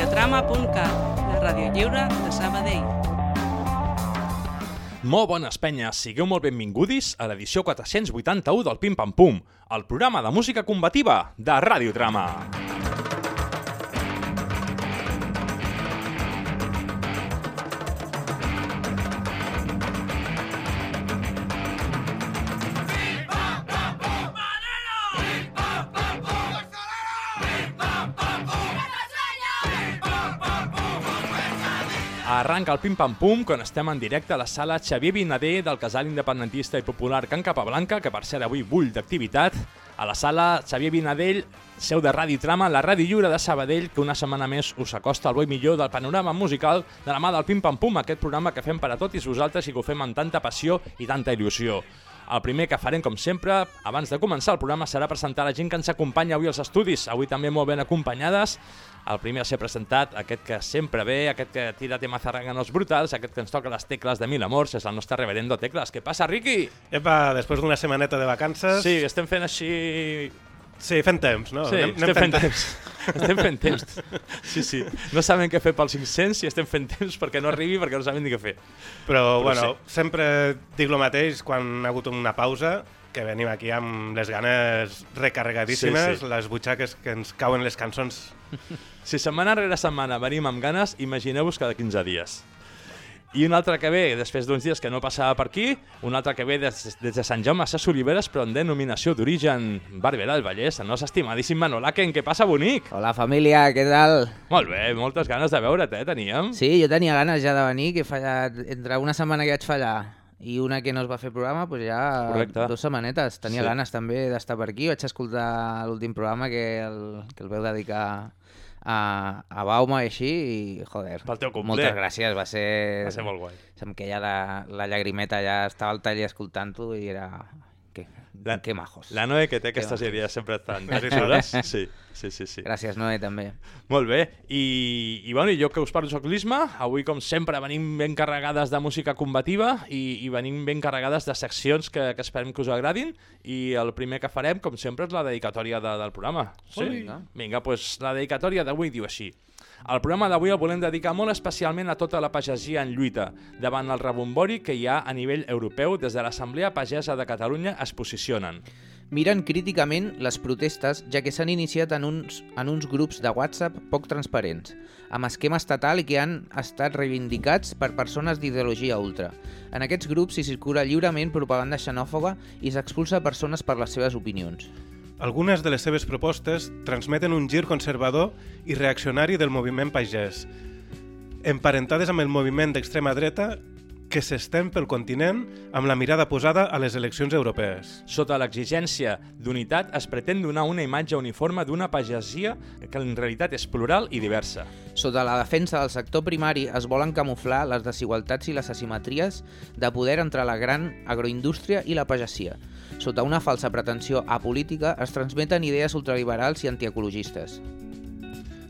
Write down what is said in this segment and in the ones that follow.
radiotrama.cat, la ràdio lliure de Sabadell. Molt bones penyes, sigueu molt benvingudis a l'edició 481 del Pim Pam Pum, el programa de música combativa de Radiotrama. Arranca el Pim Pam Pum quan estem en directe a la sala Xavier Vinader del casal independentista i popular Can Capablanca, que per cert avui bull d'activitat, a la sala Xavier Vinadell, seu de Ràdio Trama, la Ràdio Lliure de Sabadell, que una setmana més us acosta al bo millor del panorama musical de la mà del Pim Pam Pum, aquest programa que fem per a tots vosaltres i que ho fem amb tanta passió i tanta il·lusió. El primer que farem, com sempre, abans de començar el programa, serà presentar la gent que ens acompanya avui als estudis, avui també molt ben acompanyades. El primer a ser presentat, aquest que sempre ve, aquest que tira temes zarraganos brutals, aquest que ens toca les tecles de mil amors, és el nostre reverendo Tecles. Què passa, Riqui? Epa, després d'una setmaneta de vacances... Sí, estem fent així... Sí, fent temps, no? Sí, Anem- anem estem fent temps. estem fent temps. Sí, sí. No sabem què fer pels 500 i estem fent temps perquè no arribi, perquè no sabem ni què fer. Però, Però bueno, sempre dic el mateix quan ha hagut una pausa, que venim aquí amb les ganes recarregadíssimes, Sí, sí. les butxaques que ens cauen les cançons. Si setmana rere setmana venim amb ganes, imagineu-vos cada 15 dies. I un altre que ve, després d'uns dies que no passava per aquí, un altre que ve des, des de Sant Jaume a Ses Oliveres, però en denominació d'origen Barberà del Vallès, el nostre estimadíssim Manolaken. Què passa, bonic? Hola família, què tal? Molt bé, moltes ganes de veure't, eh, teníem. Sí, jo tenia ganes ja de venir, que he fallat, entre una setmana que vaig fallar i una que no es va fer programa, doncs ja Correcte. dues setmanetes. Tenia Sí. ganes també d'estar per aquí, vaig escoltar l'últim programa que el, que el veu dedicar a, a Bauma i així, i joder, Pel teu moltes gràcies, va ser... Va ser molt guai. Se'm queia la, la llagrimeta, ja estava al taller escoltant-ho i era... Que, La- que majos. La Noe, que té aquestes Que- idees sempre tan xules. Sí, sí, sí. sí. Gràcies, Noé, també. Molt bé, i, i, bueno, i jo que us parlo soc l'Isma, avui com sempre venim ben carregades de música combativa i, i venim ben carregades de seccions que, que esperem que us agradin i el primer que farem, com sempre, és la dedicatòria de, del programa. Sí? Vinga. Doncs la dedicatòria d'avui diu així. El programa d'avui el volem dedicar molt especialment a tota la pagesia en lluita, davant el rebombori que hi ha a nivell europeu des de l'Assemblea Pagesa de Catalunya es posicionen. Miren críticament les protestes, ja que s'han iniciat en uns, en uns grups de WhatsApp poc transparents, amb esquema estatal que han estat reivindicats per persones d'ideologia ultra. En aquests grups s'hi circula lliurement propaganda xenòfoba i s'expulsa persones per les seves opinions. Algunes de les seves propostes transmeten un gir conservador i reaccionari del moviment pagès, emparentades amb el moviment d'extrema dreta que s'estén pel continent amb la mirada posada a les eleccions europees. Sota l'exigència d'unitat es pretén donar una imatge uniforme d'una pagesia que en realitat és plural i diversa. Sota la defensa del sector primari es volen camuflar les desigualtats i les asimetries de poder entre la gran agroindústria i la pagesia. Sota una falsa pretensió apolítica es transmeten idees ultraliberals i antiecologistes.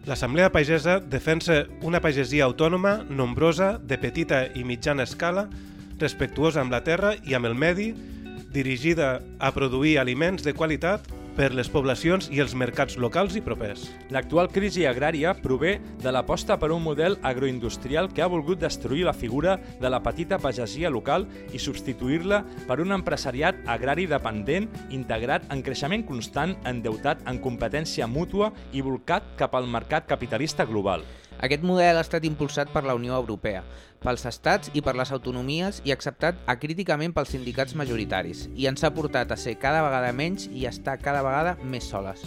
L'Assemblea Pagesa defensa una pagesia autònoma, nombrosa, de petita i mitjana escala, respectuosa amb la terra i amb el medi, dirigida a produir aliments de qualitat per les poblacions i els mercats locals i propers. L'actual crisi agrària prové de l'aposta per un model agroindustrial que ha volgut destruir la figura de la petita pagesia local i substituir-la per un empresariat agrari dependent, integrat en creixement constant, endeutat en competència mútua i volcat cap al mercat capitalista global. Aquest model ha estat impulsat per la Unió Europea, pels estats i per les autonomies i acceptat acríticament pels sindicats majoritaris, i ens ha portat a ser cada vegada menys i estar cada vegada més soles.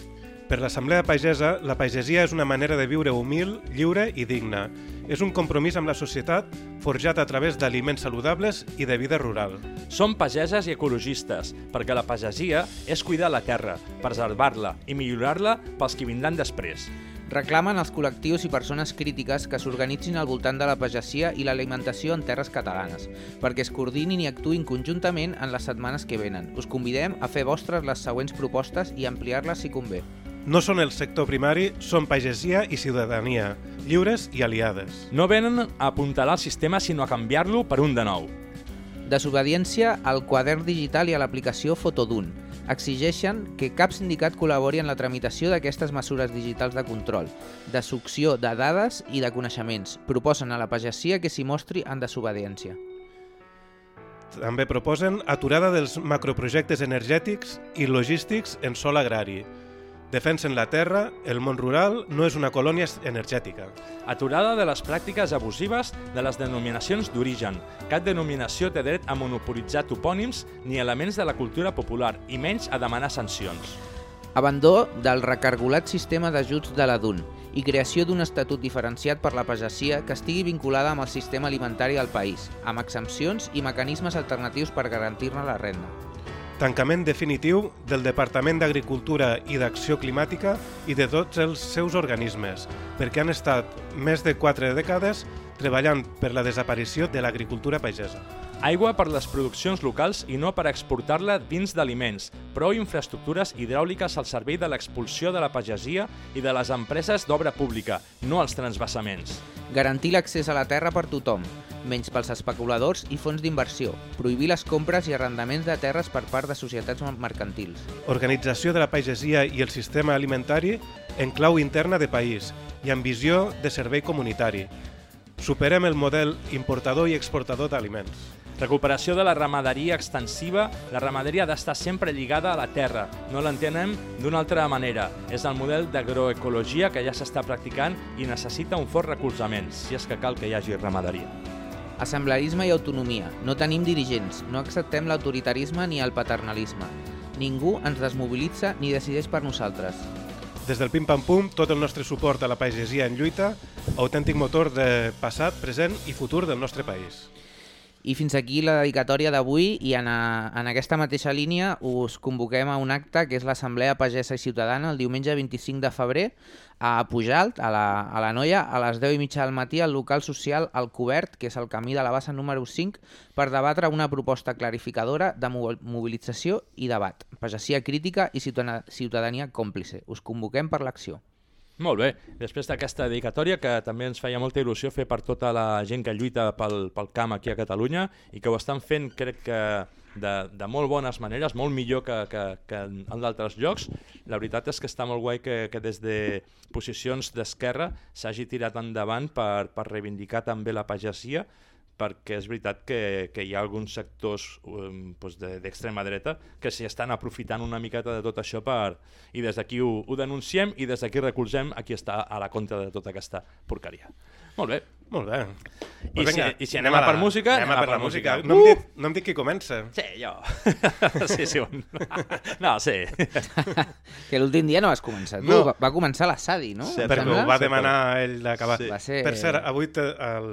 Per l'Assemblea Pagesa, la pagesia és una manera de viure humil, lliure i digna. És un compromís amb la societat forjat a través d'aliments saludables i de vida rural. Som pageses i ecologistes, perquè la pagesia és cuidar la terra, preservar-la i millorar-la pels que vindran després. Reclamen als col·lectius i persones crítiques que s'organitzin al voltant de la pagesia i l'alimentació en terres catalanes, perquè es coordinin i actuïn conjuntament en les setmanes que venen. Us convidem a fer vostres les següents propostes i ampliar-les si convé. No són el sector primari, són pagesia i ciutadania, lliures i aliades. No venen a apuntalar el sistema, sinó a canviar-lo per un de nou. Desobediència al quadern digital i a l'aplicació Fotodun. Exigeixen que cap sindicat col·labori en la tramitació d'aquestes mesures digitals de control, de succió de dades i de coneixements. Proposen a la pagesia que s'hi mostri en desobediència. També proposen aturada dels macroprojectes energètics i logístics en sol agrari. Defensen la terra, el món rural no és una colònia energètica. Aturada de les pràctiques abusives de les denominacions d'origen. Cap denominació té dret a monopolitzar topònims ni elements de la cultura popular, i menys a demanar sancions. Abandó del recargolat sistema d'ajuts de la DUN i creació d'un estatut diferenciat per la pagesia que estigui vinculada amb el sistema alimentari del país, amb exempcions i mecanismes alternatius per garantir-ne la renda. Tancament definitiu del Departament d'Agricultura i d'Acció Climàtica i de tots els seus organismes, perquè han estat més de quatre dècades treballant per la desaparició de l'agricultura pagesa. Aigua per les produccions locals i no per exportar-la dins d'aliments. Prou infraestructures hidràuliques al servei de l'expulsió de la pagesia i de les empreses d'obra pública, no als transvassaments. Garantir l'accés a la terra per tothom, menys pels especuladors i fons d'inversió. Prohibir les compres i arrendaments de terres per part de societats mercantils. Organització de la pagesia i el sistema alimentari en clau interna de país i amb visió de servei comunitari. Superem el model importador i exportador d'aliments. Recuperació de la ramaderia extensiva. La ramaderia ha d'estar sempre lligada a la terra. No l'entenem d'una altra manera. És el model d'agroecologia que ja s'està practicant i necessita un fort recolzament, si és que cal que hi hagi ramaderia. Assemblearisme i autonomia. No tenim dirigents, no acceptem l'autoritarisme ni el paternalisme. Ningú ens desmobilitza ni decideix per nosaltres. Des del Pim Pam Pum, tot el nostre suport a la pagesia en lluita, autèntic motor de passat, present i futur del nostre país. I fins aquí la dedicatòria d'avui i en, a, en aquesta mateixa línia us convoquem a un acte que és l'Assemblea Pagesa i Ciutadana el diumenge 25 de febrer a Pujalt, a la, a la Noia, a les 10 i mitja del matí al local social El Cobert, que és el camí de la bassa número 5, per debatre una proposta clarificadora de mobilització i debat, pagesia crítica i ciutadania còmplice. Us convoquem per l'acció. Molt bé, després d'aquesta dedicatòria que també ens feia molta il·lusió fer per tota la gent que lluita pel, pel camp aquí a Catalunya i que ho estan fent crec que de, de molt bones maneres, molt millor que, que, que en d'altres llocs. La veritat és que està molt guai que, que des de posicions d'esquerra s'hagi tirat endavant per, per reivindicar també la pagesia perquè és veritat que, que hi ha alguns sectors um, doncs d'extrema de, dreta que s'hi estan aprofitant una miqueta de tot això per... i des d'aquí ho, ho denunciem i des d'aquí recolzem a qui està a la contra de tota aquesta porqueria. Molt bé. Molt bé. I, pues vinga, si, I si anem, anem a per música... Anem a per la música. música. No, uh! hem dit, no hem dit qui comença. Sí, jo. sí, sí. Un... No, sí. que l'últim dia no vas començar. Tu, no. va, va començar la Sadi, no? Sí, perquè ho va demanar ell d'acabar. Sí. Ser... Per cert, avui el,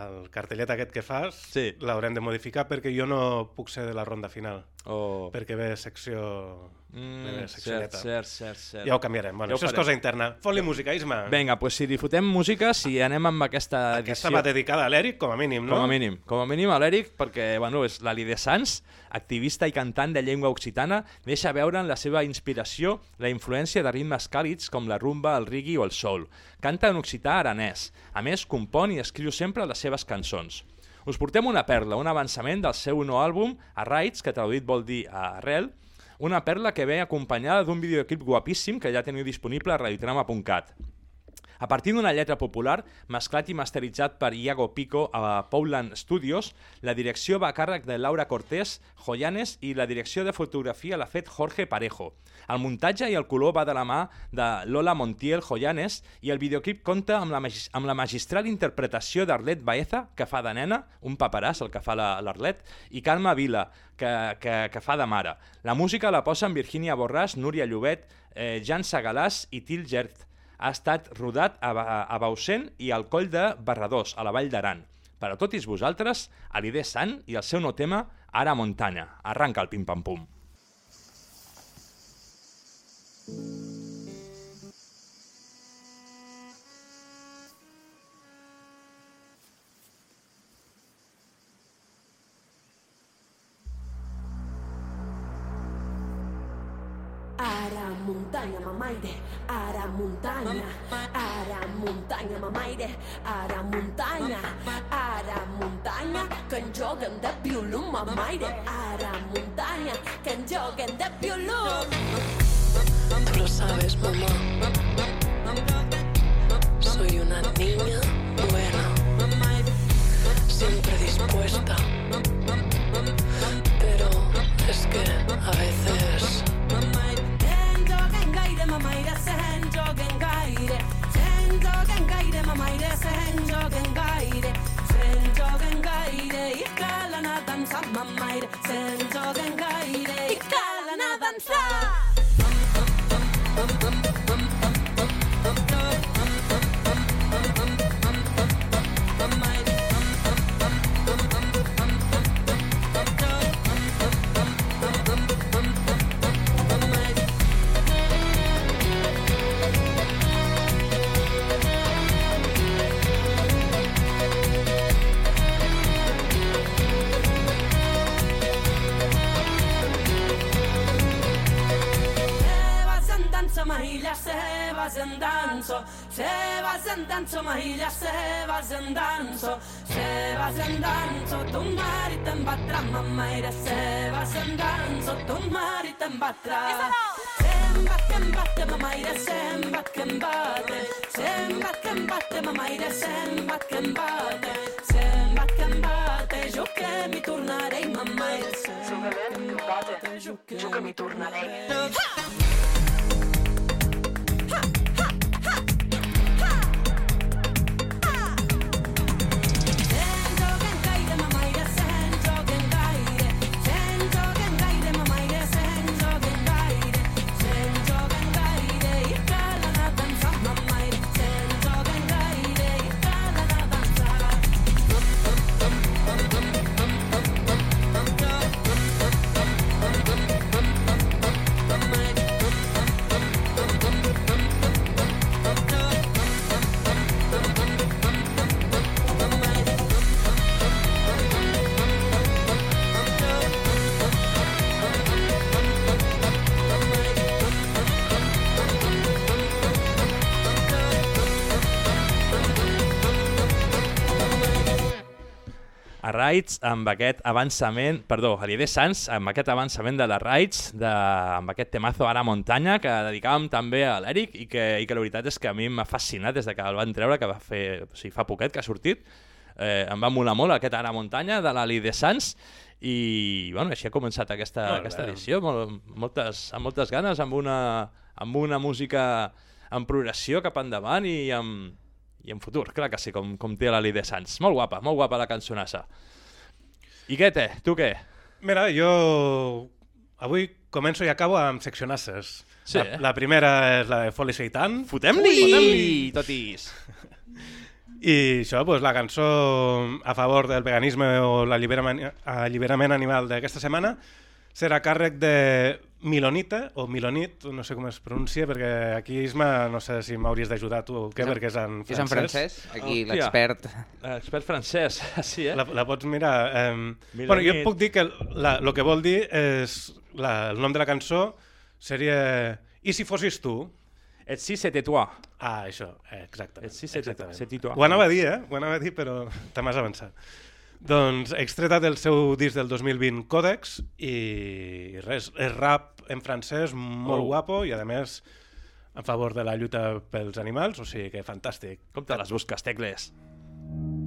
el cartellet aquest que fas sí. l'haurem de modificar perquè jo no puc ser de la ronda final. Oh. Perquè ve secció... Mm, ve cert, cert, cert, cert. Ja ho canviarem. Bueno, ja això és cosa interna. Fot-li música, Isma. Vinga, pues si li fotem música, si anem amb aquesta edició... Aquesta va dedicada a l'Eric, com a mínim, no? Com a mínim. Com a mínim a l'Eric, perquè bueno, és la Lide Sans, activista i cantant de llengua occitana, deixa veure en la seva inspiració la influència de ritmes càlids com la rumba, el reggae o el soul. Canta en occità aranès. A més, compon i escriu sempre les seves cançons. Us portem una perla, un avançament del seu nou àlbum, A que traduït vol dir a arrel, una perla que ve acompanyada d'un videoclip guapíssim que ja teniu disponible a radiotrama.cat. A partir d'una lletra popular, mesclat i masteritzat per Iago Pico a Powland Studios, la direcció va a càrrec de Laura Cortés, Joyanes i la direcció de fotografia l'ha fet Jorge Parejo. El muntatge i el color va de la mà de Lola Montiel Joyanes i el videoclip compta amb la, amb la magistral interpretació d'Arlet Baeza, que fa de nena, un paperàs, el que fa l'Arlet, i Carme Vila, que, que, que fa de mare. La música la posen Virginia Borràs, Núria Llobet, eh, Jan Sagalàs i Til Gert ha estat rodat a, a Bausen i al coll de Barradós, a la Vall d'Aran. Per a tots vosaltres, Alidé Sant i el seu no tema Ara Montanya. Arranca el pim-pam-pum. I Ara muntanya mamaire, ara muntanya, ara muntanya mamaire, ara muntanya, ara muntanya, que en joguen de violum mamaire, ara muntanya, que en joguen de violum. Lo sabes, mamá. Raids amb aquest avançament, perdó, a l'Ide Sans, amb aquest avançament de la Raids, de, amb aquest temazo Ara Muntanya, que dedicàvem també a l'Eric i que, i que la veritat és que a mi m'ha fascinat des de que el van treure, que va fer, o sigui, fa poquet que ha sortit. Eh, em va molar molt aquest Ara Muntanya de l'Ide Sans i bueno, així ha començat aquesta, Molt aquesta bé. edició, molt, moltes, amb moltes ganes, amb una, amb una música en progressió cap endavant i amb, i en futur, clar que sí, com, com té la de Sans. Molt guapa, molt guapa la cançonassa. I què té? Tu què? Mira, jo avui començo i acabo amb seccionasses. Sí, la, eh? la primera és la de Foli Seitan. Fotem-li! Fotem-li! Totis! I això, doncs, la cançó a favor del veganisme o l'alliberament alliberament animal d'aquesta setmana serà càrrec de Milonita, o Milonit, no sé com es pronuncia, perquè aquí, Isma, no sé si m'hauries d'ajudar tu o què, en- perquè és en francès. És en francès, aquí Hòstia. l'expert. Expert francès, sí, eh? La, la pots mirar. Eh, Milonit. bueno, jo et puc dir que la, el que vol dir és... La, el nom de la cançó seria I si fossis tu? Et si c'était toi. Ah, això, exactament. Et si c'était toi. Ho anava a dir, eh? Ho anava a dir, però te m'has avançat. Doncs extreta del seu disc del 2020 Còdex i res, és rap en francès molt Oh. guapo i a més en favor de la lluita pels animals, o sigui que fantàstic. Com te les busques, tecles? Ne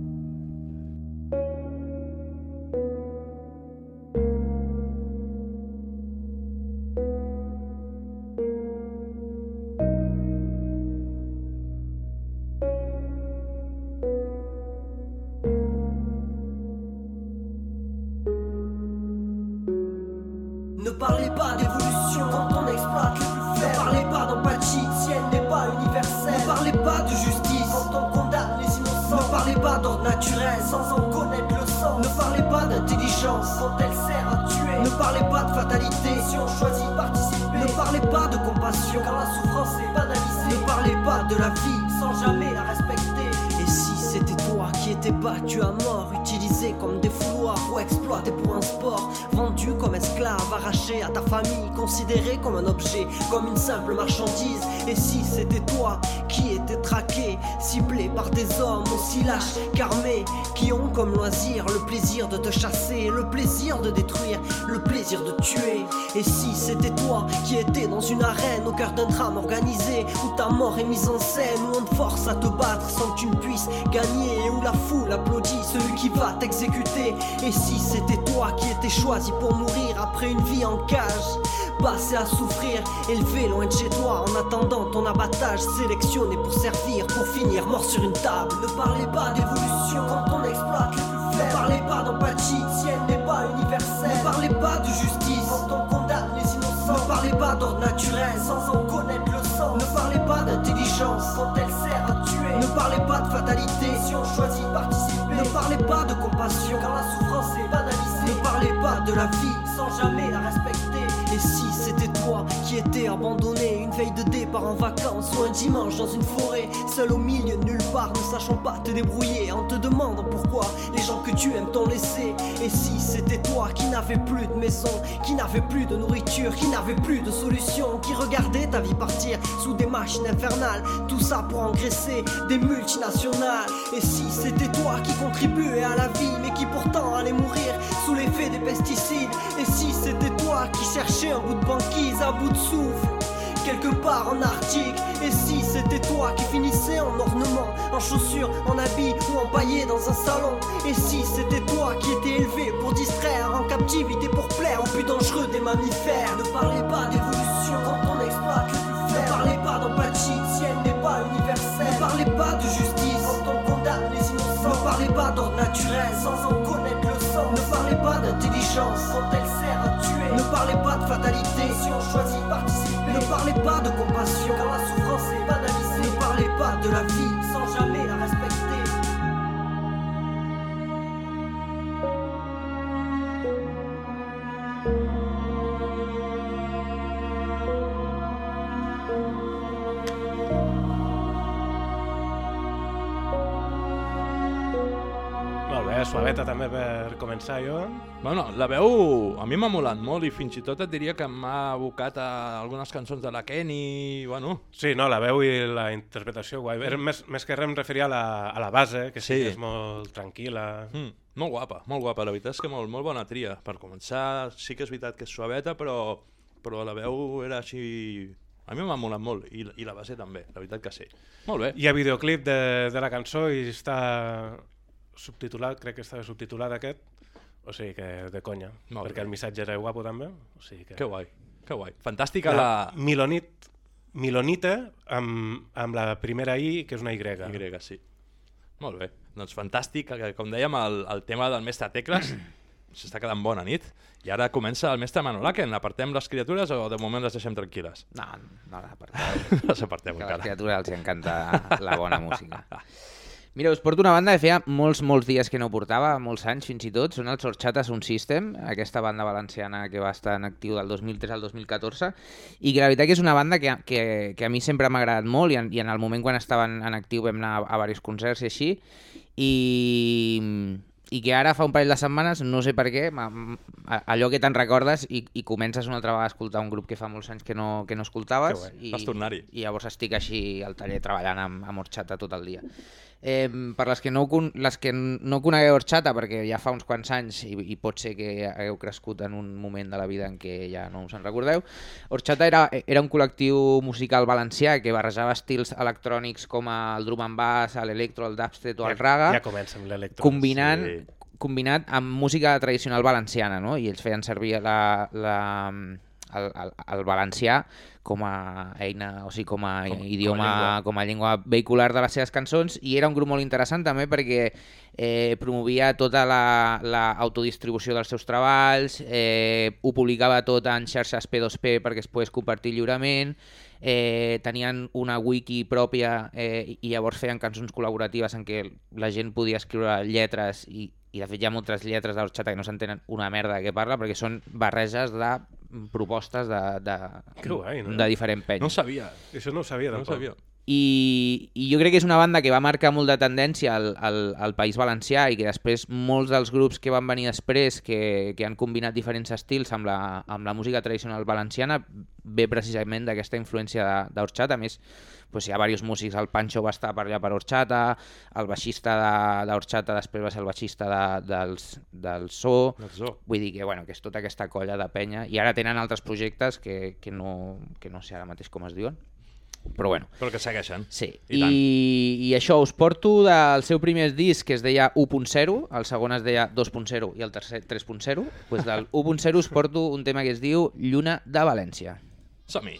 d'un drame organisé, où ta mort est mise en scène, où on te force à te battre sans que tu ne puisses gagner, et où la foule applaudit celui qui va t'exécuter. Et si c'était toi qui étais choisi pour mourir après une vie en cage, passé à souffrir, élevé loin de chez toi, en attendant ton abattage, sélectionné pour servir, pour finir mort sur une table. Ne parlez pas d'évolution quand on exploite les plus faibles. Ne parlez pas d'empathie si elle n'est pas universelle. Ne parlez pas de justice quand on condamne les innocents. Ne parlez pas d'ordre naturel sans quand elle sert à tuer. Ne parlez pas de fatalité si on choisit de participer. Ne parlez pas de compassion quand la souffrance est banalisée. Ne parlez pas de la vie sans jamais la respecter. Et si c'était toi qui étais abandonné une veille de départ en vacances ou un dimanche dans une forêt, seul au milieu nulle part, ne sachant pas te débrouiller, en te demandant pourquoi les gens que tu aimes t'ont laissé. Et si c'était toi qui n'avais plus de maison, qui n'avait plus de nourriture, qui n'avait plus de solution, qui regardait ta vie partir sous des machines infernales, tout ça pour engraisser des multinationales. Et si c'était toi qui contribuais à la vie, mais qui pourtant allait mourir sous l'effet des pesticides, et si c'était qui cherchais un bout de banquise, un bout de souffle quelque part en Arctique. Et si c'était toi qui finissais en ornement, en chaussures, en habits ou empaillé dans un salon? Et si c'était toi qui étais élevé pour distraire, en captivité pour plaire au plus dangereux des mammifères? Ne parlez pas d'évolution quand on exploite le plus. Ne parlez pas d'empathie si elle n'est pas universelle. Ne parlez pas de justice quand on condamne les innocents. Ne parlez pas d'ordre naturel sans en connaître le sens. Ne parlez pas d'intelligence quand elle. Ne parlez pas de fatalité si on choisit de participer. Ne parlez pas de compassion quand la souffrance est banalisée. Ne parlez pas de la vie sans jamais la respecter. També per començar jo. Bueno, la veu a mi m'ha molat molt i fins i tot et diria que m'ha abocat a algunes cançons de la Kenny, bueno... Sí, no, la veu i la interpretació guai. Mm. Més, més que res em referia a la, a la base, que sí, Sí. que és molt tranquil·la. Mm, molt guapa, molt guapa, la veritat és que molt, molt bona tria. Per començar, sí que és veritat que és suaveta, però, però la veu era així... A mi m'ha molat molt, i, i la base també, la veritat que sí. Molt bé. Hi ha videoclip de, de la cançó i està subtitulat, crec que està subtitulat aquest, o sigui que de conya, Molt perquè bé. el missatge era guapo també. O sigui que... Que guai, que guai. Fantàstica la... la... Milonit, Milonita amb, amb la primera I, que és una Y. Y, sí. Molt bé. Doncs fantàstic, que, com dèiem, el, el tema del mestre Tecles s'està quedant bona nit. I ara comença el mestre Manolaken. Apartem les criatures o de moment les deixem tranquil·les? No, no l'aparteu. les apartem que a les encara. criatures els encanta la bona música. Mira, us porto una banda que feia molts, molts dies que no portava, molts anys fins i tot, són els Horchata Sound System, aquesta banda valenciana que va estar en actiu del 2003 al 2014, i que la veritat que és una banda que, que, que a mi sempre m'ha agradat molt, i en, i en el moment quan estaven en actiu vam anar a, a diversos concerts i així, i, i que ara fa un parell de setmanes, no sé per què, allò que te'n recordes i, i comences una altra vegada a escoltar un grup que fa molts anys que no, que no escoltaves Que i, i llavors estic així al taller treballant amb, amb Horchata tot el dia. Eh, per les que, no, les que no conegueu Horchata, perquè ja fa uns quants anys i, i pot ser que hagueu crescut en un moment de la vida en què ja no us en recordeu, Horchata era, era un col·lectiu musical valencià que barrejava estils electrònics com el drum and bass, l'electro, el dubstep o el raga, Ja comença amb l'electro. combinant, sí. combinat amb música tradicional valenciana, no? i ells feien servir la, la, el, el, el valencià com a eina, o sigui, com a Com- com a idioma, llengua. com a llengua vehicular de les seves cançons, i era un grup molt interessant també perquè eh, promovia tota la, la autodistribució dels seus treballs, eh, ho publicava tot en xarxes P2P perquè es pogués compartir lliurement, eh, tenien una wiki pròpia eh, i llavors feien cançons col·laboratives en què la gent podia escriure lletres i, i de fet hi ha moltes lletres d'Orxata que no s'entenen una merda de què parla perquè són barreges de propostes de, de, Que guai, no? de diferent penya. No ho sabia. Això no ho sabia, No ho i, i jo crec que és una banda que va marcar molt de tendència al, al, al País Valencià i que després molts dels grups que van venir després que, que han combinat diferents estils amb la, amb la música tradicional valenciana ve precisament d'aquesta influència d'Orxata. A més, pues, hi ha diversos músics, el Pancho va estar per allà per Orxata, el baixista d'Orxata de, després va ser el baixista de, dels, del So. so. Vull dir que, bueno, que és tota aquesta colla de penya i ara tenen altres projectes que, que, no, que no sé ara mateix com es diuen, però bueno. Però que segueixen. Sí, i, I, i això us porto del seu primer disc que es deia 1.0, el segon es deia 2.0 i el tercer 3.0, doncs del 1.0 us porto un tema que es diu Lluna de València. Som-hi!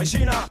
Faxina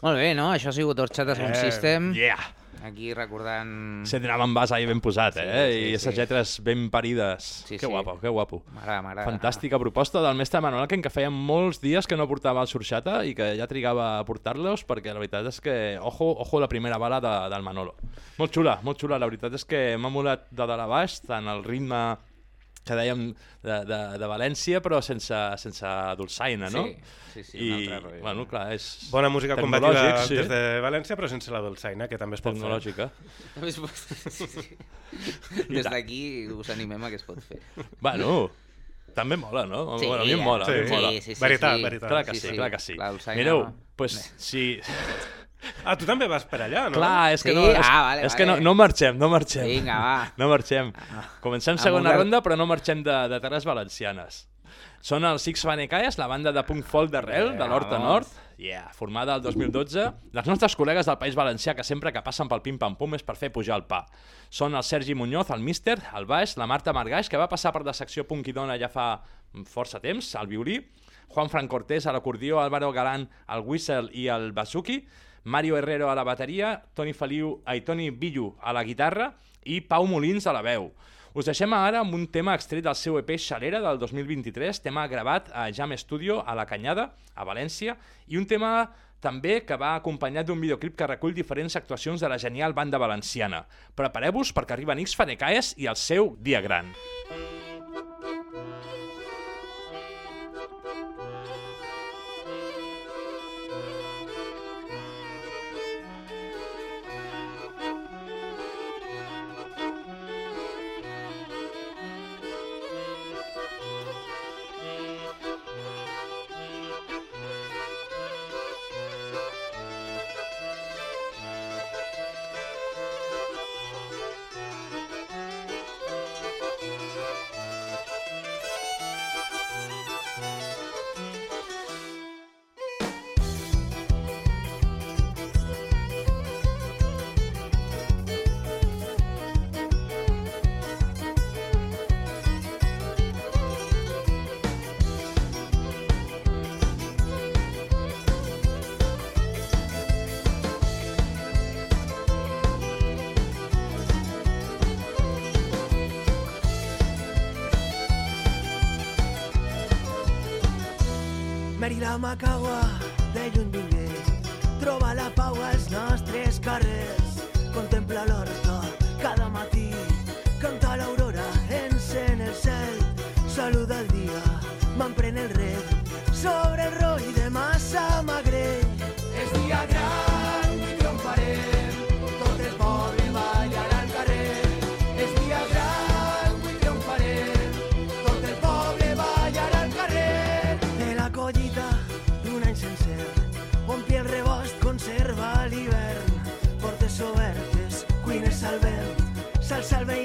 Molt bé, no? Això ha sigut Orxata Sound eh, System. Yeah! Aquí recordant... Centraven basa i ben posat, sí, eh? Sí, I aquestes sí. lletres ben parides. Sí, que sí. guapo, que guapo. M'agrada, m'agrada. Fantàstica proposta del mestre Manuel Ken, que feia molts dies que no portava el Sorxata i que ja trigava a portar-los perquè la veritat és que, ojo, ojo la primera bala de, del Manolo. Molt xula, molt xula. La veritat és que m'ha molat de dalt a baix, tant el ritme que dèiem de, de, de València, però sense, sense dolçaina, no? Sí, sí, sí, I, un altre rotllo. bueno, clar, és... Bona música combativa sí. des de València, però sense la dolçaina, que també es pot fer. Tecnològica. També es pot- sí, sí. Des d'aquí us animem a que es pot fer. Bueno, també mola, no? Sí, bueno, a mi em mola, a mi em Sí. mola. Sí, sí, sí, Veritat, sí. veritat. Clar que sí, Sí, sí. clar que sí. Mireu, no. pues, si... Ah, tu també vas per allà, no? Clar, és que Sí? no, és, Ah, vale, és que no, vale. no marxem, no marxem. Vinga, va. No marxem. Comencem Amb segona una- ronda, però no marxem de, de terres valencianes. Són els Six Fanecaies, la banda de punk folk d'arrel, de l'Horta. Nord, yeah, formada el 2012. Les nostres col·legues del País Valencià, que sempre que passen pel pim-pam-pum és per fer pujar el pa. Són el Sergi Muñoz, el míster, el baix, la Marta Margaix, que va passar per la secció punk i dona ja fa força temps, al violí, Juan Fran Cortés a l'acordió, Álvaro Galán al whistle i al bazuki, Mario Herrero a la bateria, Toni Feliu, ai, Toni Billu a la guitarra i Pau Molins a la veu. Us deixem ara amb un tema extret del seu EP Xalera del 2023, tema gravat a Jam Studio a la Canyada, a València, i un tema també que va acompanyat d'un videoclip que recull diferents actuacions de la genial banda valenciana. Prepareu-vos perquè arriben X Fanecaes i el seu dia gran. Meri la Macagua de lluny vingué troba la pau als nostres carrers. Contempla l'horta salve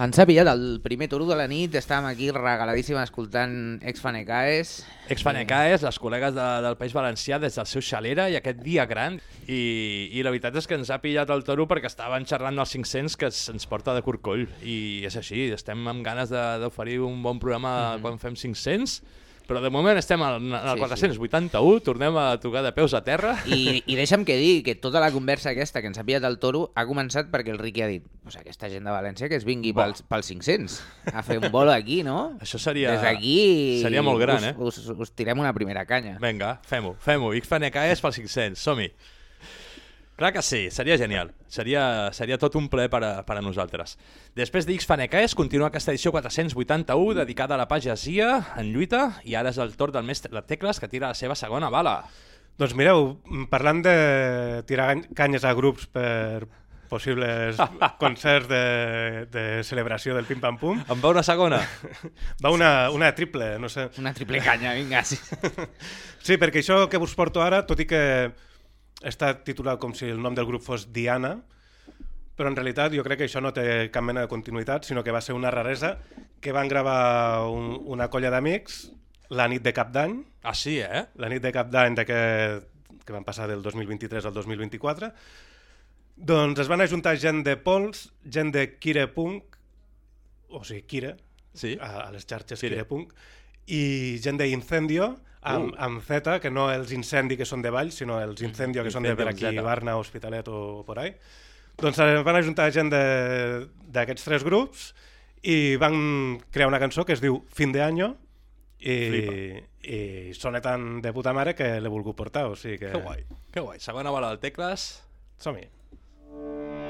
Ens ha pillat el primer toro de la nit, estàvem aquí regaladíssim escoltant Exfanecaes. Exfanecaes, les col·legues de, del País Valencià des del seu xalera i aquest dia gran. I, i la veritat és que ens ha pillat el toro perquè estaven xerrant dels 500 que se'ns porta de corcoll. I és així, estem amb ganes de- d'oferir un bon programa quan fem 500 però de moment estem al, al Sí, sí. 481, tornem a tocar de peus a terra I, I deixa'm que dir que tota la conversa aquesta que ens ha pillat el toro ha començat perquè el Riqui ha dit pues aquesta gent de València que es vingui Bo. pels, pels 500 a fer un bolo aquí, no? Això seria- Des d'aquí seria molt gran, us, eh? Us, us tirem una primera canya. Vinga, fem-ho, fem-ho. Xfanecaes pel 500, som-hi. Clar que sí, seria genial. Seria, seria tot un ple per a, per a nosaltres. Després d'Xfanecaes continua aquesta edició 481 dedicada a la pagesia en lluita i ara és el torn del mestre de Tecles que tira la seva segona bala. Doncs mireu, parlant de tirar canyes a grups per possibles concerts de, de celebració del Pim Pam Pum, Em va una segona? va una, una triple, no sé. Una triple canya, vinga. Sí. Sí, perquè això que us porto ara, tot i que està titulat com si el nom del grup fos Diana, però en realitat jo crec que això no té cap mena de continuïtat, sinó que va ser una raresa que van gravar un, una colla d'amics la nit de cap d'any, Ah, sí, eh? la nit de cap d'any d'aquest que van passar del 2023 al 2024, doncs es van ajuntar gent de Pols, gent de Kire Punk, o sigui, Kire, Sí. a, a les xarxes Kire. Kire Punk, i gent d'Incendio, amb, Uh. amb Z, que no els incendi que són de Valls, sinó els Incendio que són de per aquí. Barna, Hospitalet o por ahí. Doncs es van ajuntar gent de- d'aquests tres grups i van crear una cançó que es diu Fin de Año i, i sona tan de puta mare que l'he volgut portar, o sigui que... Que guai, que guai. Segona bala del Tecles. Som-hi. Te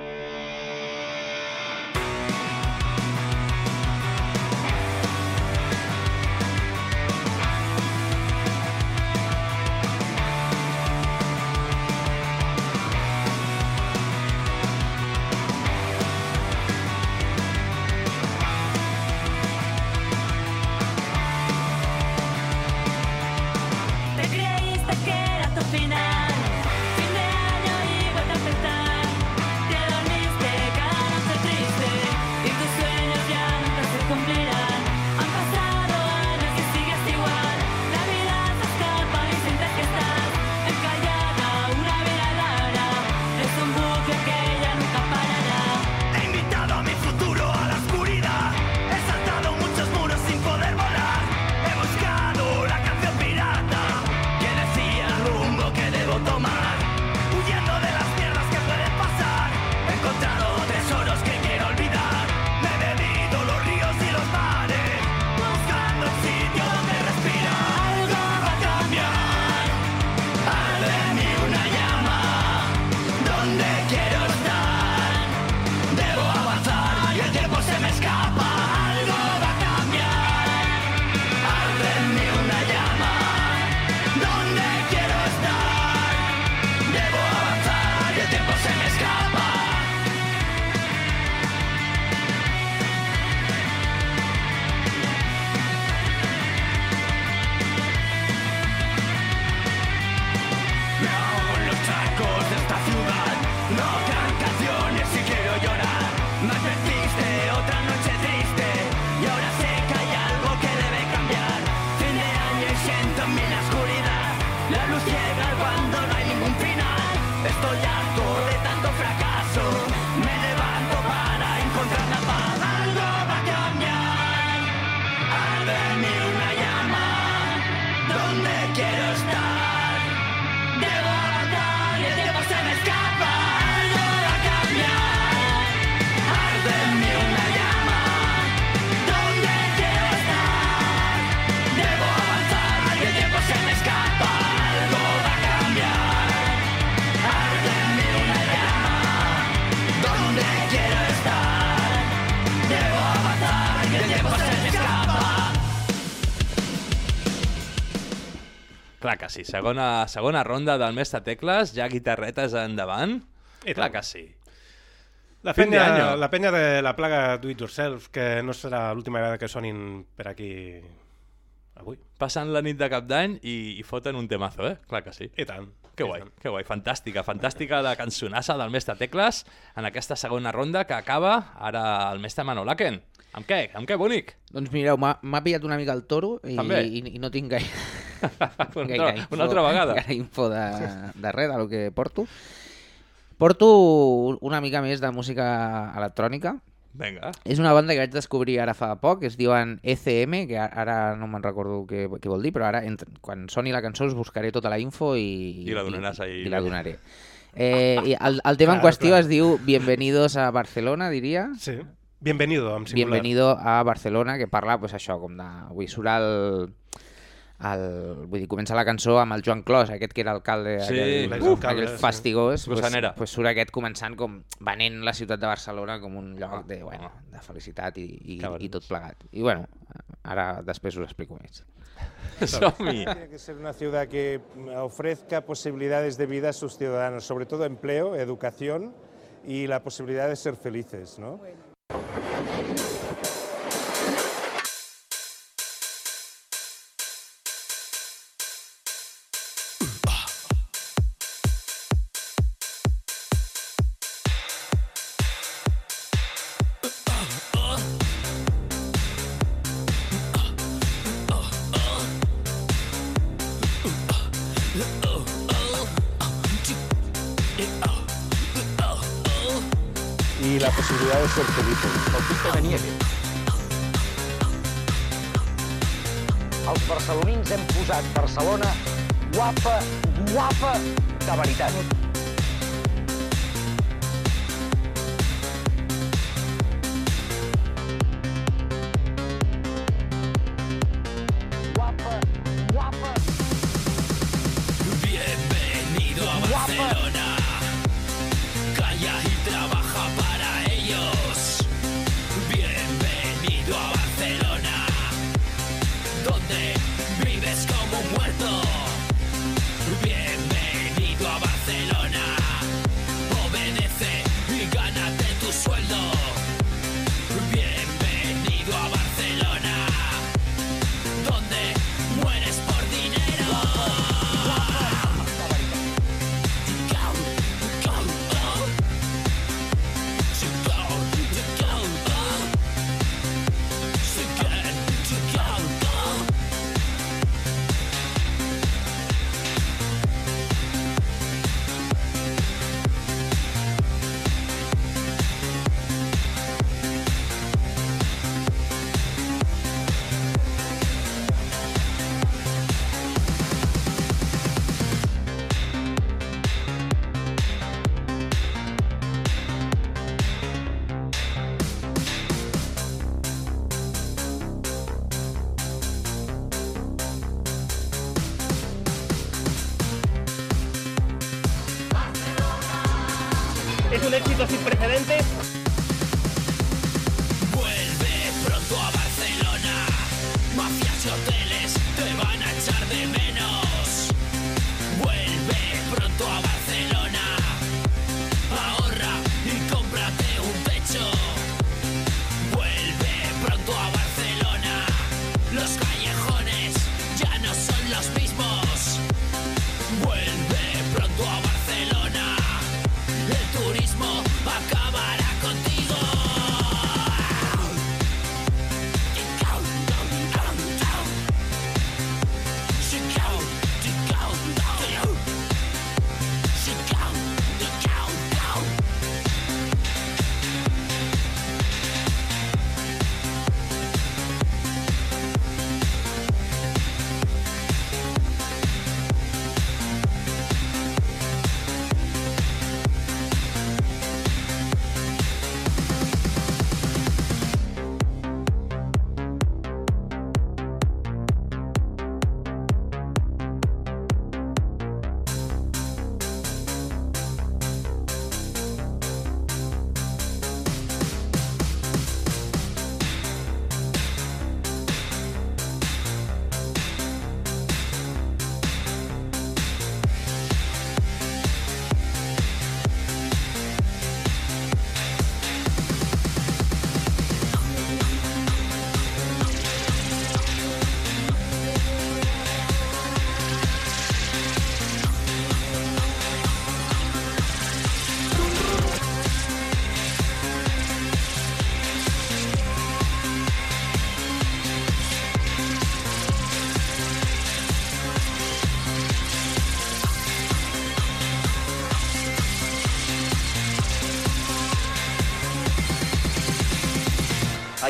sí, segona, segona ronda del mestre Tecles, ja guitarretes endavant. I Clar que sí. La penya, la penya de la plaga Do It Yourself, que no serà l'última vegada que sonin per aquí avui. Passant la nit de cap d'any i, i foten un temazo, eh? Clar que sí. I tant. Que guai, que guai. Fantàstica, fantàstica la cançonassa del mestre Tecles en aquesta segona ronda que acaba ara el mestre Manolaken. Amb què? Amb què, bonic? Doncs mireu, m'ha pillat una mica el toro i, i, i no tinc gaire, una, gaire altra, una altra vegada. gaire info de, de res, del que porto. Porto una mica més de música electrònica. Vinga. És una banda que vaig descobrir ara fa poc, es diuen ECM, que ara no me'n recordo què, què vol dir, però ara entre, quan soni la cançó us buscaré tota la info i, I la donaràs. I, i la donaré. Eh, i el, el tema en Claro, qüestió claro. es diu Bienvenidos a Barcelona, diria. Sí. Bienvenido, amb singular. Bienvenido a Barcelona, que parla, pues, això, com de... Avui surt el, el... Vull dir, comença la cançó amb el Joan Clos, aquest que era alcalde, Sí, aquell, l'exalcalde, aquell sí. fastigós. Pues, Gossanera. pues surt aquest començant com venent la ciutat de Barcelona com un lloc de, bueno, de felicitat i, i, i tot plegat. I bueno, ara després us explico més. Som-hi. Tiene que ser una ciudad que ofrezca posibilidades de vida a sus ciudadanos, sobre todo empleo, educación y la posibilidad de ser felices. ¿no? Y Thank you. Guapa, guapa de veritat.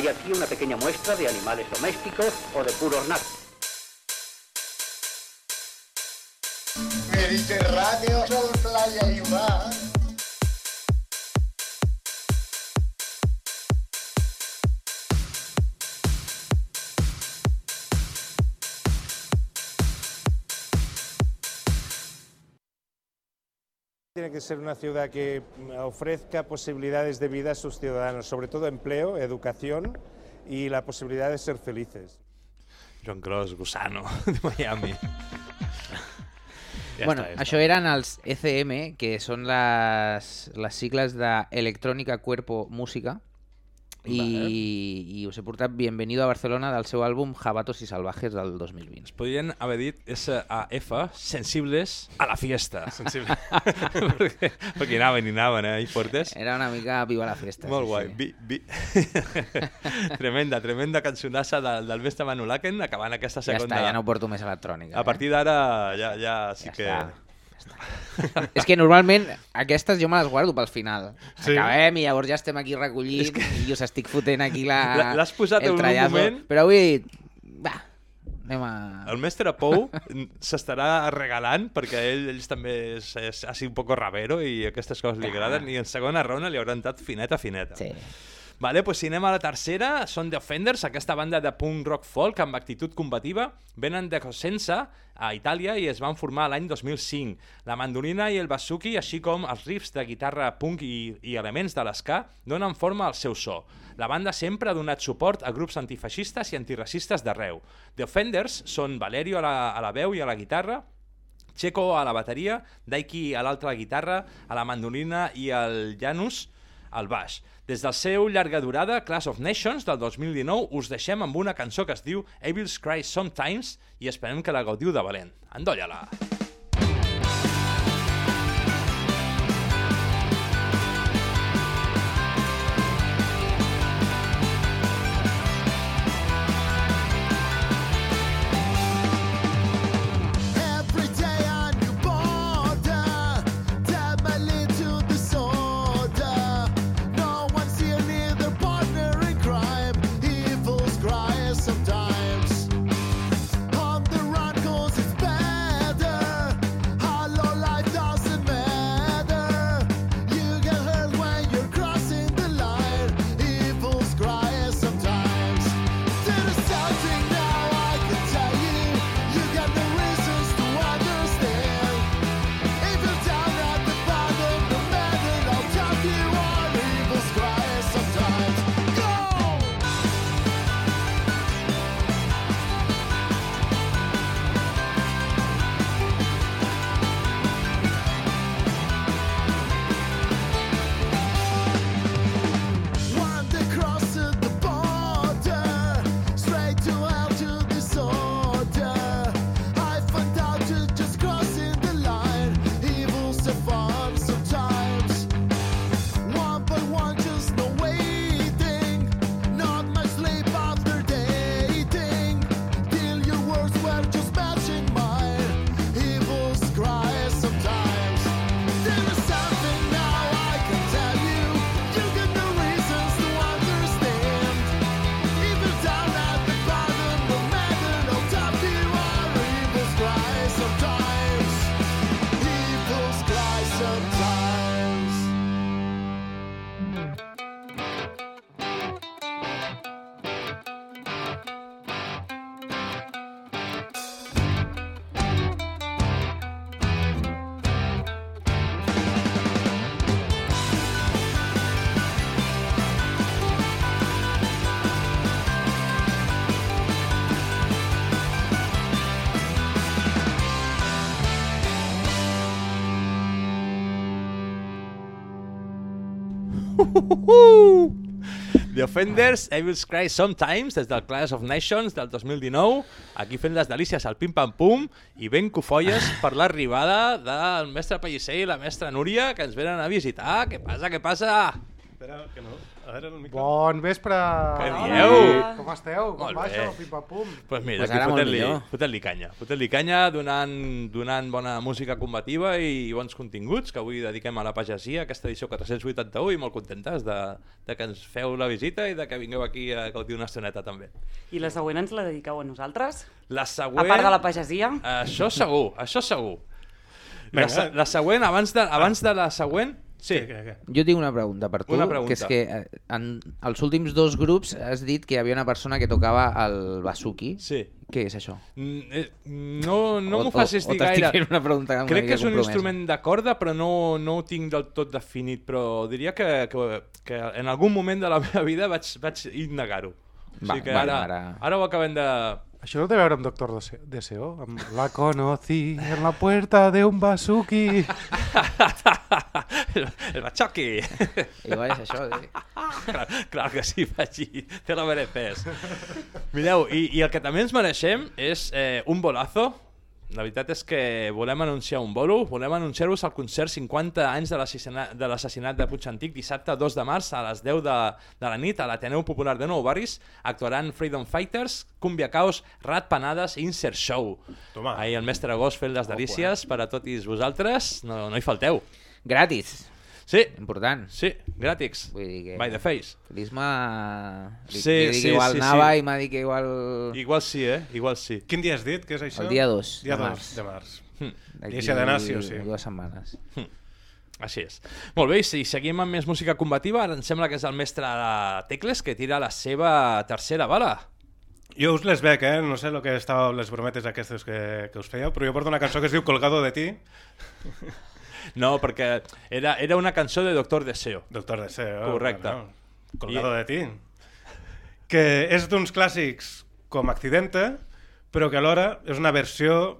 Hay aquí una pequeña muestra de animales domésticos o de puros natos. Tiene que ser una ciudad que ofrezca posibilidades de vida a sus ciudadanos, sobre todo empleo, educación y la posibilidad de ser felices. John Cross, Gusano, de Miami. Ja bueno, està, ja això eren els ECM, que són les, les sigles d'Electrònica Cuerpo Música, i, i us he portat Bienvenido a Barcelona del seu àlbum Jabatos y Salvajes del 2020. Podrien haver dit SAF, sensibles a la fiesta. Sensible. perquè, perquè anaven i anaven, eh, i fortes. Era una mica viva la fiesta. Molt sí, guai. sí. Vi, vi... tremenda, tremenda cançonassa del, del mestre Manu Laken, acabant aquesta Ja segona. està, ja no porto més electrònica. A partir d'ara ja, ja sí Ja que... està. És que normalment aquestes jo me les guardo pel final. Sí. Acabem i llavors ja estem aquí recollint que... i us estic fotent aquí la... L'ha- l'has posat en un moment- Però avui... Va, anem a... El mestre Pou s'estarà regalant perquè ell, ell també és, és així un poco rabero i aquestes coses li agraden i en segona ronda li hauran dat fineta, fineta. Sí. Vale, pues si anem a la tercera, són The Offenders, aquesta banda de punk rock folk amb actitud combativa, venen de Cosenza, a Itàlia, i es van formar l'any 2005. La mandolina i el basuki, així com els riffs de guitarra punk i, i elements de l'esca, donen forma al seu so. La banda sempre ha donat suport a grups antifeixistes i antiracistes d'arreu. The Offenders són Valerio a la, a la veu i a la guitarra, Checo a la bateria, Daiki a l'altra guitarra, a la mandolina i el Janus al baix. Des del seu llarga durada, Class of Nations, del 2019, us deixem amb una cançó que es diu Evil's Cry Sometimes i esperem que la gaudiu de valent. Endolla-la! Every The Offenders, Evil's Cry Sometimes, des del Class of Nations del 2019, aquí fent les delícies al pim-pam-pum i ben cofolles per l'arribada del mestre Pellicer i la mestra Núria, que ens venen a visitar. Què passa, què passa? Espera, que no. A veure, el micro. Bon vespre! Què dieu? Com esteu? Com Molt va bé. això? Pim-pam-pum. Pues mira, Pues aquí ara molt fotent-li millor. fotent canya. Fotent-li canya, donant, donant bona música combativa i bons continguts que avui dediquem a la pagesia, aquesta edició 481, i molt contentes de, de que ens feu la visita i de que vingueu aquí a gaudir una estoneta també. I la següent ens la dediqueu a nosaltres? La següent... A part de la pagesia? Això segur, això segur. La, Vinga. se- la següent, abans de, abans de la següent... Sí. Què, què, què? Jo tinc una pregunta per tu, Una pregunta. que és que eh, en els últims dos grups has dit que hi havia una persona que tocava el basuki. Sí. Què és això? Mm, eh, No, no m'ho facis dir gaire. una pregunta una Crec que és un compromesa. instrument de corda, però no, no ho tinc del tot definit, però diria que, que, que en algun moment de la meva vida vaig, vaig ignegar-ho. O Va, sigui que ara, ara- ara ho acabem de... Això no té a veure amb Doctor Deseo? Amb la conocí en la puerta de un basuki. el, el bachoqui! Igual és això, sí. clar, clar que sí, Pachi, te lo mereces. Mireu, i, i el que també ens mereixem és eh, un bolazo. La veritat és que volem anunciar un bolo, volem anunciar-vos el concert 50 anys de l'assassinat de de Puig Antic, dissabte 2 de març a les 10 de, de la nit a l'Ateneu Popular de Nou Barris. Actuaran Freedom Fighters, Cumbia Caos, Rat Panades i Insert Show. Toma. Ahir el mestre Gos fent les delícies per a tots vosaltres, no, no hi falteu. Gratis. Sí. Important. Sí, gratis. Vull dir que... By the face. L'Isma... Li, Sí, li sí, que igual sí, sí. anava i m'ha dit que igual... Igual sí, eh? Igual sí. Quin dia has dit que és això? El dia 2 Dia de 2 març. de març. Hm. Dia de Nacio, sí. Dues setmanes. Hm. Així és. Molt bé, i si seguim amb més música combativa, ara em sembla que és el mestre Tecles que tira la seva tercera bala. Jo us les veig, eh? No sé el que estava les brometes aquestes que, que us fèieu, però jo porto una cançó que es diu Colgado de ti. No, perquè era, era una cançó de Doctor Deseo. Doctor Deseo. Correcte. Bueno, Colgado de ti. Que és d'uns clàssics com Accidente, però que alhora és una versió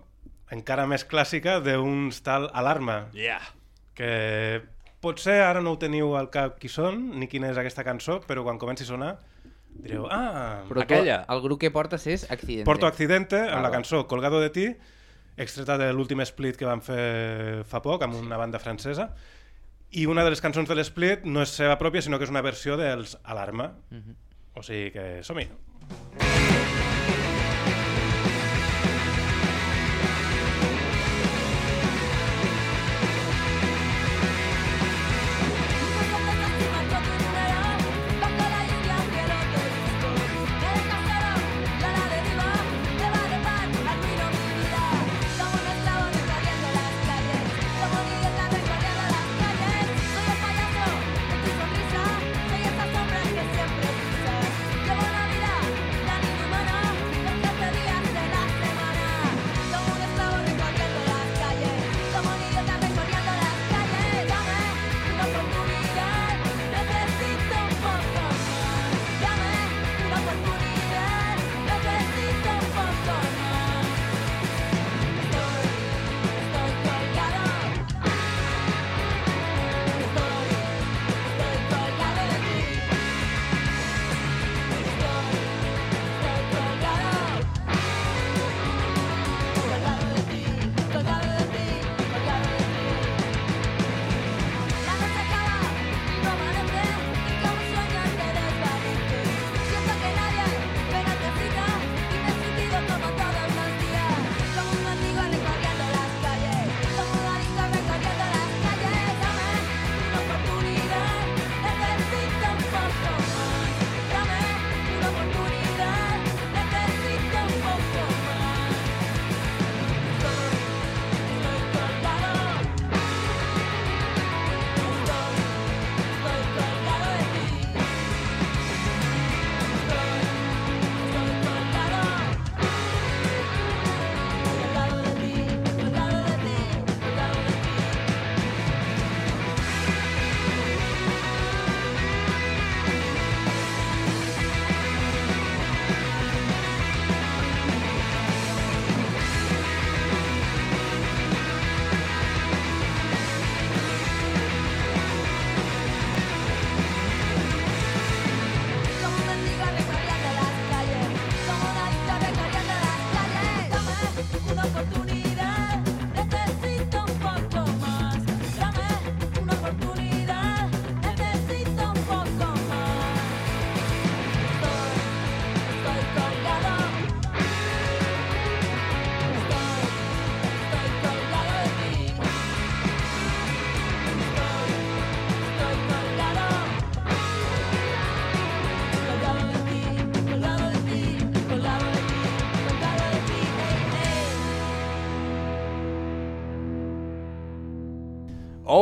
encara més clàssica d'uns tal Alarma. Yeah. Que potser ara no ho teniu al cap qui són, ni quina és aquesta cançó, però quan comenci a sonar direu, ah, Però tu, el grup que portes és Accidente. Porto Accidente, amb Ah, la cançó Colgado de ti, extreta de l'últim split que van fer fa poc amb una banda francesa, i una de les cançons de l'split no és seva pròpia, sinó que és una versió dels Alarma. Mhm. O sigui que som-hi.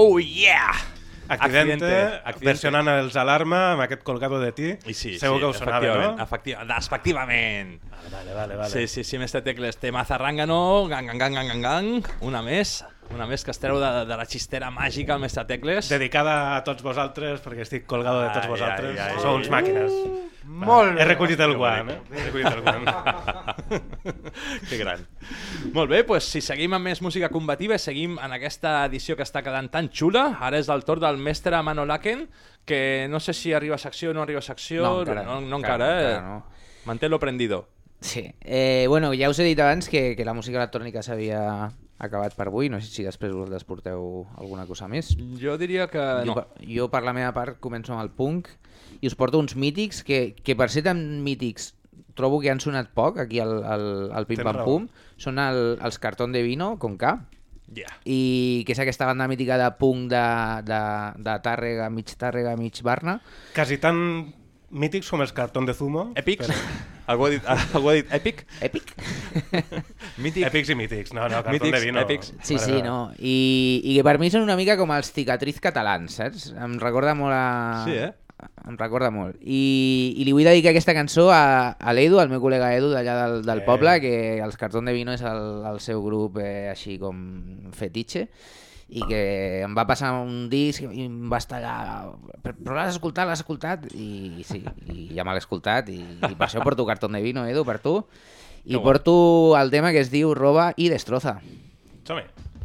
Oh yeah! Accidente, Accidente. versionant els Alarma amb aquest colgado de ti. I sí, Segur sí, que us sonava, no? Efectivament, efectivament. Vale, vale, vale. Sí, sí, sí, mestre Tecles, té Mazarrangano, gang, gang, gang, gang, gang, gang, una més, una més que es treu de, de la xistera màgica el mestre Tecles. Dedicada a tots vosaltres, perquè estic colgado de tots Ai, vosaltres. ai, ai. Sou uns màquines. Molt bé. He recollit el guant, eh? He recollit el guant. que gran. Molt bé, doncs si seguim amb més música combativa, seguim en aquesta edició que està quedant tan xula. Ara és el torn del mestre Manolaken, que no sé si arriba a secció o no arriba a secció. No, encara. no, no Encara, encara, eh? encara no. Mantén-lo prendido. Sí. Eh, bueno, ja us he dit abans que, que la música electrònica s'havia acabat per avui. No sé si després us porteu alguna cosa més. Jo diria que jo, no. per- Jo, per la meva part, començo amb el punk i us porto uns mítics que, que per ser tan mítics trobo que han sonat poc aquí al, al, al Pim Pam. Pum. Són el, els Cartón de Vino, con K, Yeah. i que és aquesta banda mítica de punk de, de, de Tàrrega, mig Tàrrega, mig Barna. Quasi tan mítics com els cartons de zumo. Èpics? però- Algú ha dit, algú ha dit èpic? Èpic? Mític. Èpics i mítics. No, no, cartón Mítics, de vino. èpics. Sí, sí, no. I, I que per mi són una mica com els cicatriz catalans, saps? Em recorda molt a... Sí, eh? Em recorda molt. I, i li vull dedicar aquesta cançó a, a l'Edu, al meu col·lega Edu d'allà del, del Eh. poble, que els Cartón de Vino és el, el seu grup eh, així com fetitxe i que em va passar un disc i em va estar allà però l'has escoltat, l'has escoltat? I sí, i ja me l'he escoltat i, i per això porto Cartón de Vino, Edu, per tu. I porto el tema que es diu Roba i Destroza Som-hi. Continuismo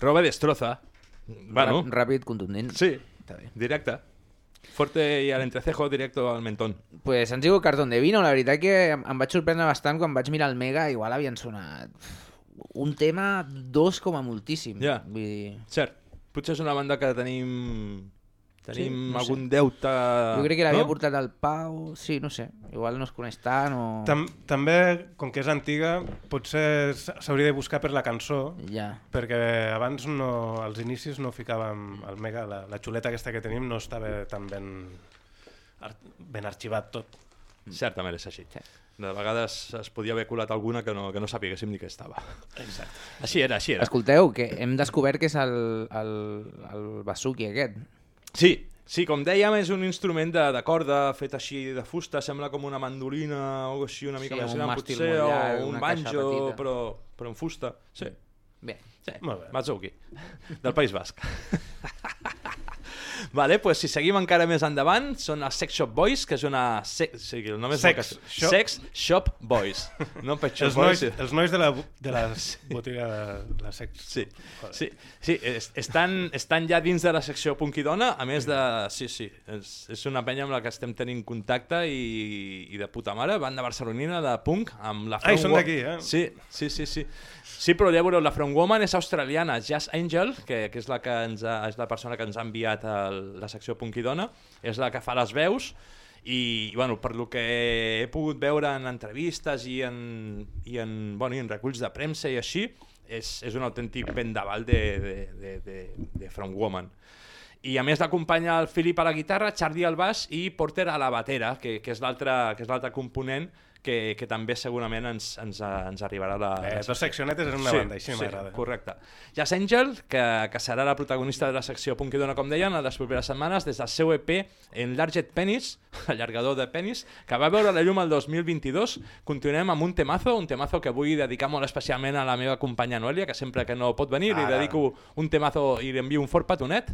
Roba i destroza. Bueno, Ràp- ràpid, contundent sí, directe. Fuerte i al entrecejo, directo al mentón. Pues han sigut Cartón de Vino, la veritat que em, vaig sorprendre bastant quan vaig mirar el Mega, igual havien sonat un tema, dos com a moltíssim. Ja. Vull dir... Cert, potser és una banda que tenim... Tenim Sí, no sé. algun deute... Jo crec que l'havia no? portat al Pau, sí, no sé, igual no es coneix tant o... Tam també, com que és antiga, potser s'hauria de buscar per la cançó, Ja. perquè abans no, als inicis no ficàvem el mega, la, la xuleta aquesta que tenim no estava tan ben, ar ben arxivat tot. Certament és així. De vegades es podia haver colat alguna que no, que no sapiguéssim ni què estava. Exacte. Així era, així era. Escolteu, que hem descobert que és el, el, el basuki aquest. Sí, sí, com dèiem, és un instrument de, de corda fet així de fusta, sembla com una mandolina o així, una mica Sí, més un potser, molt llarg, o un banjo, però, però en fusta. Sí, Bé. sí. Molt bé. Matsuki, del País Basc. Vale, pues si seguim encara més endavant, són els Sex Shop Boys, que és una... Se... Sigui, el nom és Sex que- Shop- Sex Shop Boys. No Pet Shop Els Boys. nois, els nois de la, de la botiga de la sex. Sí, sí, sí es, estan, estan ja dins de la secció Punk i Dona, a més de... Sí, sí, és, és una penya amb la que estem tenint contacte i, i de puta mare, banda barcelonina de punk amb la Ai, són d'aquí, eh? Sí, sí, sí, sí. Sí, però ja veureu, la Front Woman és australiana, Jazz Angel, que, que és, la que ens ha, és la persona que ens ha enviat a la secció Punk i Dona, és la que fa les veus, i, bueno, per lo que he pogut veure en entrevistes i en, i en, bueno, i en reculls de premsa i així, és, és un autèntic vendaval de, de, de, de, de From Woman. I a més d'acompanyar el Filip a la guitarra, Charlie al baix i Porter a la batera, que, que és l'altre component que, que també segurament ens, ens, ens arribarà la... Eh, dos seccionetes en una sí, banda, així sí, m'agrada. correcte. Jazz Angel, que, que serà la protagonista de la secció Punk i Dona, com deien, a les properes setmanes, des del seu EP Enlarged Penis, allargador de penis, que va veure la llum el 2022. Continuem amb un temazo, un temazo que vull dedicar molt especialment a la meva companya Noelia, que sempre que no pot venir li Ara. dedico un temazo i li envio un fort petonet,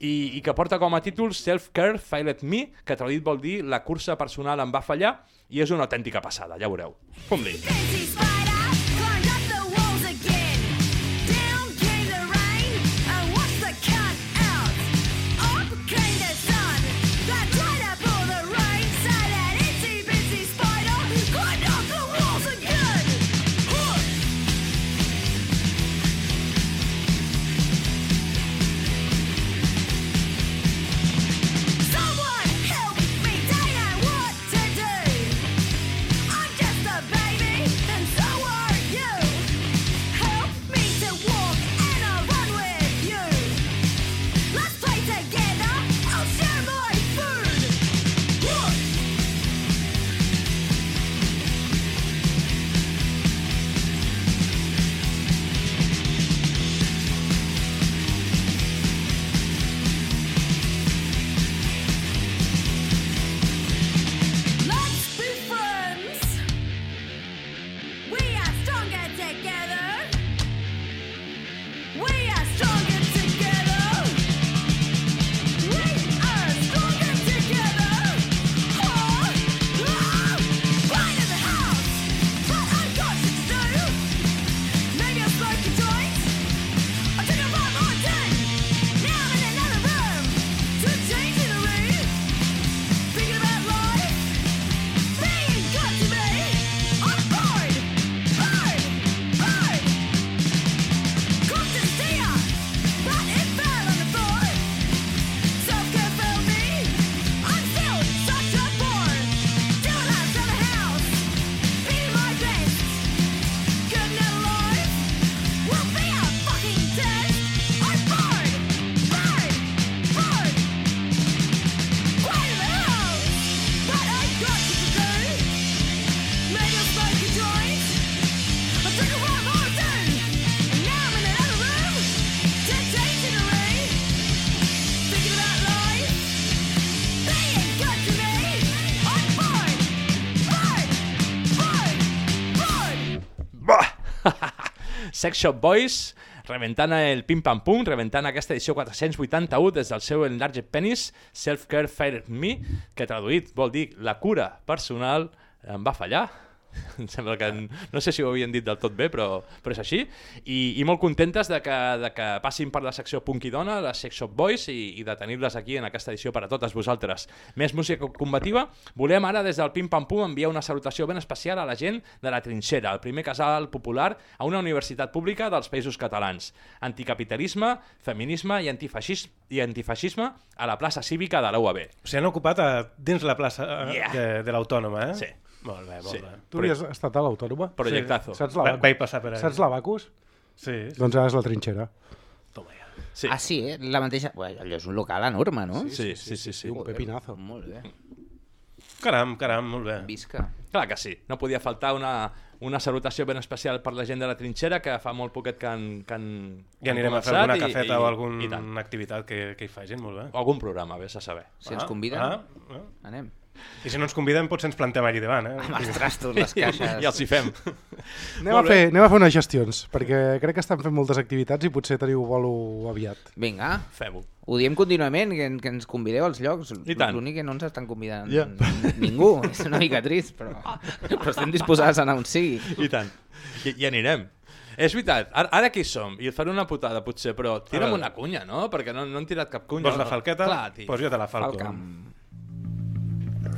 i, i que porta com a títol Self-Care Failed Me, que traduït vol dir la cursa personal em va fallar, i és una autèntica passada, ja veureu. Fum-li! Sex Shop Boys, reventant el Pim Pam Pum, reventant aquesta edició 481 des del seu Enlarged Penis, Self-Care Fire Me, que traduït vol dir la cura personal em va fallar. Em sembla que no sé si ho havien dit del tot bé, però, però és així. I, i molt contentes de que, de que passin per la secció Punk i Dona, les Sex Shop Boys, i, i de tenir-les aquí en aquesta edició per a totes vosaltres. Més música combativa. Volem ara, des del Pim Pam Pum, enviar una salutació ben especial a la gent de la Trinxera, el primer casal popular a una universitat pública dels països catalans. Anticapitalisme, feminisme i, antifeixisme, i antifeixisme a la plaça cívica de la UAB. S'han ocupat a, dins la plaça eh, Yeah. de, de l'Autònoma, eh? Sí. Molt bé, molt Sí. bé. Tu havies estat a l'Autònoma? Proyectazo. Saps la Va- vaig passar per allà. Saps la Bacus? Sí. Doncs ara és la trinxera. Sí. Ah, sí, eh? La mateixa... Bueno, allò és un local enorme, no? Sí, sí, sí. sí. Un pepinazo. Molt bé. Caram, caram, molt bé. Visca. Clar que sí, no podia faltar una, una salutació ben especial per la gent de la trinxera, que fa molt poquet que han, que han Ja anirem a fer alguna cafeta i- o i alguna activitat que, que hi facin, molt bé. O algun programa, vés a saber. Si ens Ah, conviden, ah, ah. anem. I si no ens conviden, potser ens plantem allí davant, eh? Amb els trastos, les caixes. I els hi fem. Anem a, fer, anem a fer unes gestions, perquè crec que estan fent moltes activitats i potser teniu bolo aviat. Vinga, Fem-ho. ho diem contínuament, que, que ens convideu als llocs. I tant. L'únic que no ens estan convidant Ja. ningú. És una mica trist, però, però estem disposats a anar on sigui. I tant. I, i anirem. És veritat, ara, ara aquí som, i et faré una putada potser, però tira'm una cunya, no? Perquè no, no han tirat cap cunya. Vols la falqueta? Clar, tio. Pues jo te la falco. Al camp.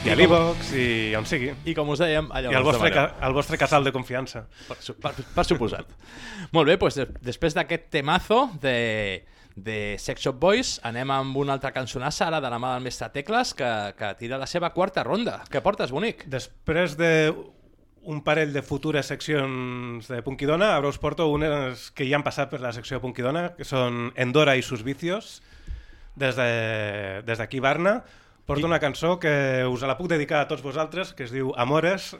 I a l'Ivox i on sigui. I com us dèiem, allà I us vostre, ca al vostre casal de confiança. Per, per, per suposat. Molt bé, doncs de, després d'aquest temazo de, de Sex Shop Boys, anem amb una altra cançonassa ara de la mà del mestre Tecles que, que tira la seva quarta ronda. Què portes, bonic? Després de un parell de futures seccions de Punkidona, ara us porto unes que ja han passat per la secció de Punkidona, que són Endora i sus vicios, des de- des d'aquí de, Barna. Porto una cançó que us la puc dedicar a tots vosaltres, que es diu Amores.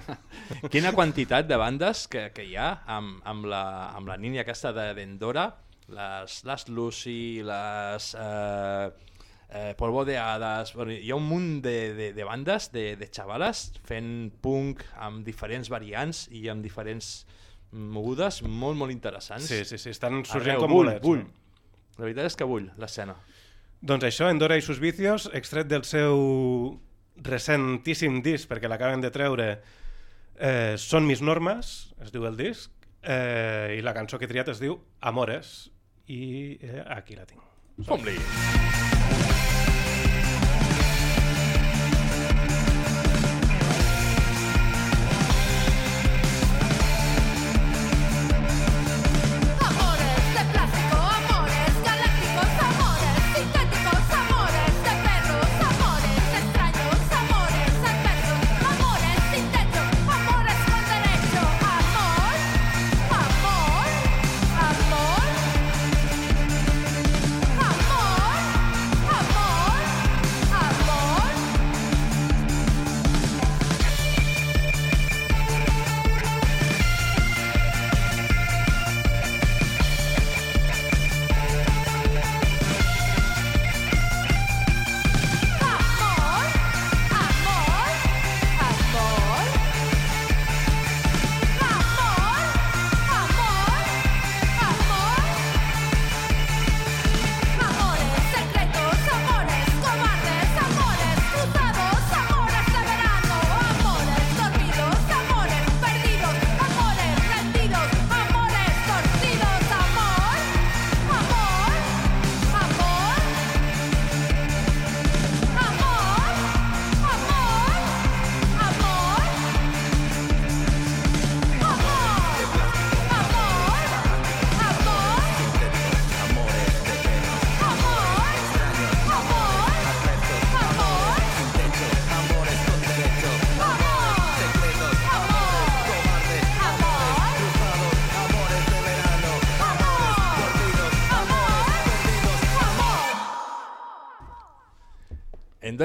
Quina quantitat de bandes que, que hi ha amb, amb, la, amb la línia aquesta de- d'Endora, les, les Lucy, les eh, eh, Polvo de Hadas... Bueno, hi ha un munt de, de, de bandes, de, de xavales, fent punk amb diferents variants i amb diferents mogudes molt, molt interessants. Sí, sí, sí, estan sorgint Arreu, com bull, bolets, Bull. no? La veritat és que bull, l'escena. Doncs això, Endora i sus vicios, extret del seu recentíssim disc, perquè l'acaben de treure, eh, Són mis normes, es diu el disc, eh, i la cançó que he triat es diu Amores, i eh, aquí la tinc. Som-li! Amores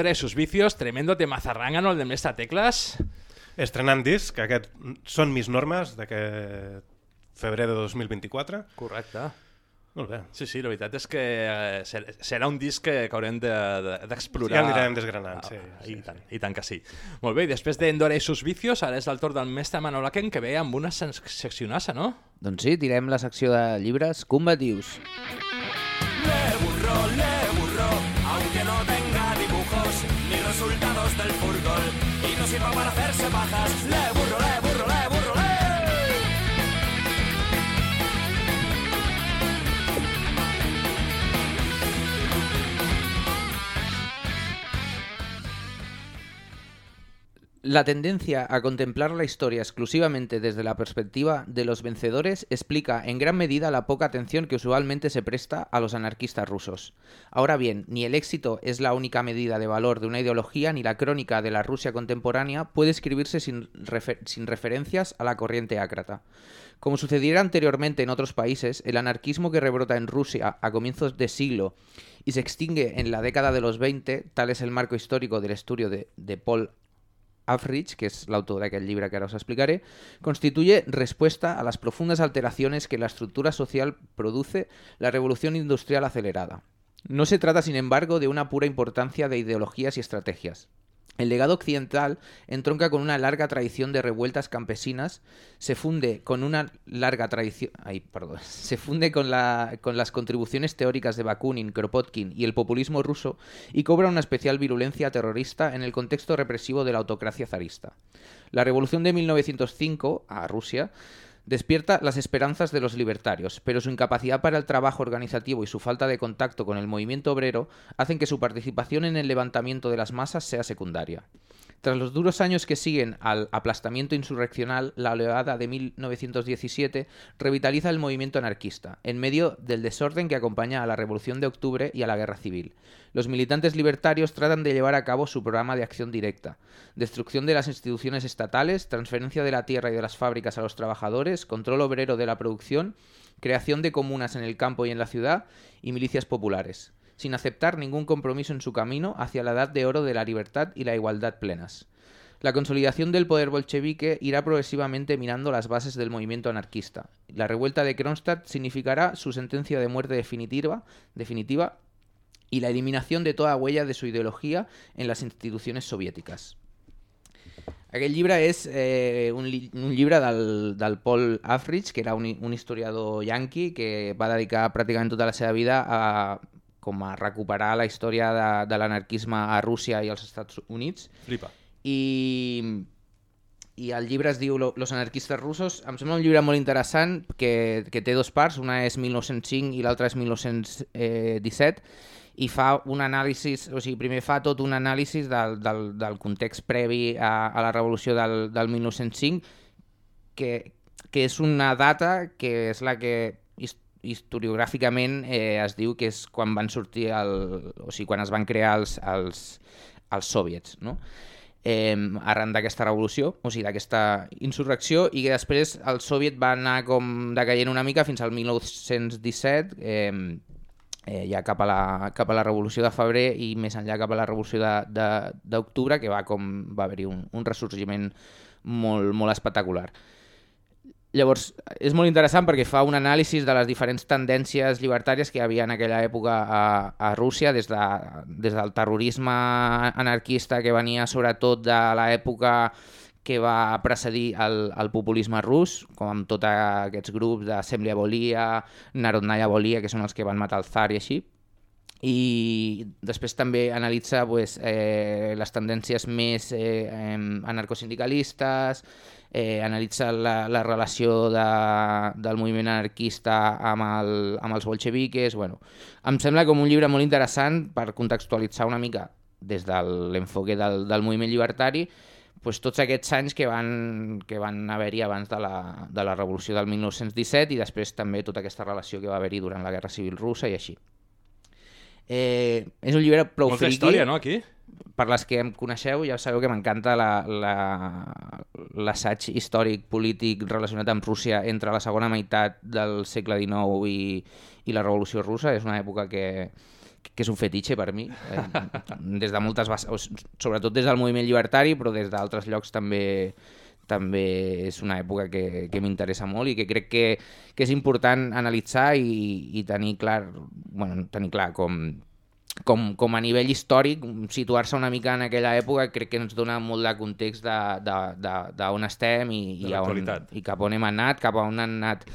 Y sus vicios, tremendo de mazarrángano el de mestre Tecles. Estrenant disc, que aquest són mis normes d'aquest febrer de 2024. Correcte. Molt bé. Sí, sí, la veritat és que eh, ser- serà un disc que, haurem de- de- d'explorar. Ja l'anirem desgranant, sí, Ah, I, tant, I tant que sí. Molt bé, i després d'Endora i sus vicios, ara és el torn del mestre Manol Aken, que ve amb una seccionassa, no? Doncs sí, tirem la secció de llibres combatius. Le sirva para hacerse bajas. Le La tendencia a contemplar la historia exclusivamente desde la perspectiva de los vencedores explica en gran medida la poca atención que usualmente se presta a los anarquistas rusos. Ahora bien, ni el éxito es la única medida de valor de una ideología, ni la crónica de la Rusia contemporánea puede escribirse sin, refer- sin referencias a la corriente ácrata. Como sucediera anteriormente en otros países, el anarquismo que rebrota en Rusia a comienzos de siglo y se extingue en la década de los 20, tal es el marco histórico del estudio de, de Paul Africh, que es l'autor d'aquest llibre que ara us explicaré, constituye respuesta a las profundas alteraciones que la estructura social produce la revolución industrial acelerada. No se trata, sin embargo, de una pura importancia de ideologías y estrategias. El legado occidental entronca con una larga tradición de revueltas campesinas, se funde con una larga tradición, perdón, se funde con las contribuciones teóricas de Bakunin, Kropotkin y el populismo ruso y cobra una especial virulencia terrorista en el contexto represivo de la autocracia zarista. La revolución de 1905 a Rusia Despierta las esperanzas de los libertarios, pero su incapacidad para el trabajo organizativo y su falta de contacto con el movimiento obrero hacen que su participación en el levantamiento de las masas sea secundaria. Tras los duros años que siguen al aplastamiento insurreccional, la oleada de 1917 revitaliza el movimiento anarquista, en medio del desorden que acompaña a la Revolución de Octubre y a la Guerra Civil. Los militantes libertarios tratan de llevar a cabo su programa de acción directa. Destrucción de las instituciones estatales, transferencia de la tierra y de las fábricas a los trabajadores, control obrero de la producción, creación de comunas en el campo y en la ciudad y milicias populares sin aceptar ningún compromiso en su camino hacia la edad de oro de la libertad y la igualdad plenas. La consolidación del poder bolchevique irá progresivamente minando las bases del movimiento anarquista. La revuelta de Kronstadt significará su sentencia de muerte definitiva, definitiva y la eliminación de toda huella de su ideología en las instituciones soviétiques. Aquest llibre és eh, un, li del, Paul Africh, que era un, historiador yanqui que va dedicar pràcticament tota la vida a, com a recuperar la història de, de l'anarquisme a Rússia i als Estats Units. Flipa. I, i el llibre es diu Lo- Los anarquistes russos. Em sembla un llibre molt interessant que, que té dos parts, una és 1905 i l'altra és 1917, i fa un anàlisi, o sigui, primer fa tot un anàlisi del, del, del context previ a, a la revolució del, del 1905, que, que és una data que és la que historiogràficament eh, es diu que és quan van sortir, el, o sigui, quan es van crear els, els, els soviets, no? eh, arran d'aquesta revolució, o sigui, d'aquesta insurrecció, i que després el soviet va anar com decaient una mica fins al 1917, eh, eh, ja cap a, la, cap a la revolució de febrer i més enllà cap a la revolució d'octubre, que va com va haver-hi un, un ressorgiment molt, molt espectacular. Llavors, és molt interessant perquè fa un anàlisi de les diferents tendències llibertàries que hi havia en aquella època a, a Rússia, des, de, des del terrorisme anarquista que venia sobretot de l'època que va precedir el, el populisme rus, com amb tots aquests grups d'Assemblea Volia, Narodnaya Volia, que són els que van matar el zar i així, i després també analitza pues, eh, les tendències més eh, anarcosindicalistes, eh, analitza la, la relació de, del moviment anarquista amb, el, amb els bolxeviques... Bueno, em sembla com un llibre molt interessant per contextualitzar una mica des de l'enfoque del, del moviment llibertari pues, tots aquests anys que van, que van haver-hi abans de la, de la revolució del 1917 i després també tota aquesta relació que va haver-hi durant la Guerra Civil Russa i així. Eh, és un llibre prou Molta friqui. història, no, aquí? Per les que em coneixeu, ja sabeu que m'encanta l'assaig la, històric polític relacionat amb Rússia entre la segona meitat del segle XIX i, i la Revolució Russa. És una època que, que és un fetitxe per mi, eh, des de moltes bas- o s- sobretot des del moviment llibertari, però des d'altres llocs també també és una època que, que m'interessa molt i que crec que, que és important analitzar i, i tenir clar, bueno, tenir clar com, com, com a nivell històric, situar-se una mica en aquella època crec que ens dona molt de context d'on estem i, i, on, i cap on hem anat, cap a on han anat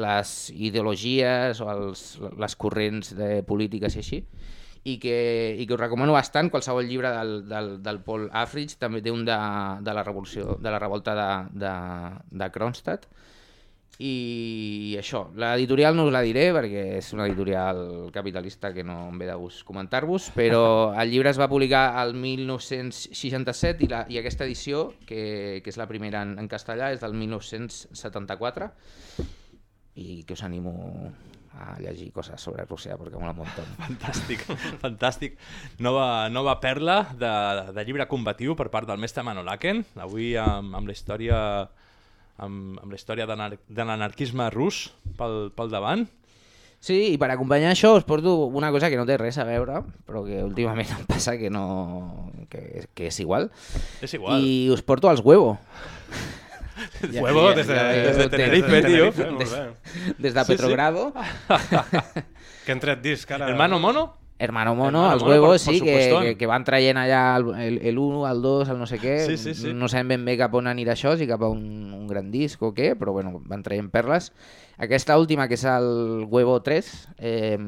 les ideologies o els, les corrents de polítiques i així i que, i que us recomano bastant. Qualsevol llibre del, del, del Paul Africh també té un de, de la revolució de la revolta de, de, de Kronstadt. I això, l'editorial no us la diré perquè és una editorial capitalista que no em ve de gust comentar-vos, però el llibre es va publicar el 1967 i, la, i aquesta edició, que, que és la primera en, en castellà, és del 1974 i que us animo a llegir coses sobre Rússia perquè mola muntó. Fantàstic, fantàstic. Nova, nova perla de, de llibre combatiu per part del mestre Manolaken, avui amb, amb la història amb, amb la història de l'anarquisme rus pel, pel davant. Sí, i per acompanyar això us porto una cosa que no té res a veure, però que últimament em passa que no... que, que és igual. És igual. I us porto els huevo. Huevo des de- des de Tenerife, tio. Molt Des, bé. des de Sí, sí. Petrogrado. Que han tret disc ara. Hermano Mono? Hermano Mono, Hermano els Mono, huevos, sí, que, que, que van traient allà el, el, el 1, el 2, el no sé què. Sí, sí, sí. No sabem ben bé cap on anirà això, si cap a un, un gran disc o què, però bueno, van traient perles. Aquesta última, que és el Huevo 3, eh,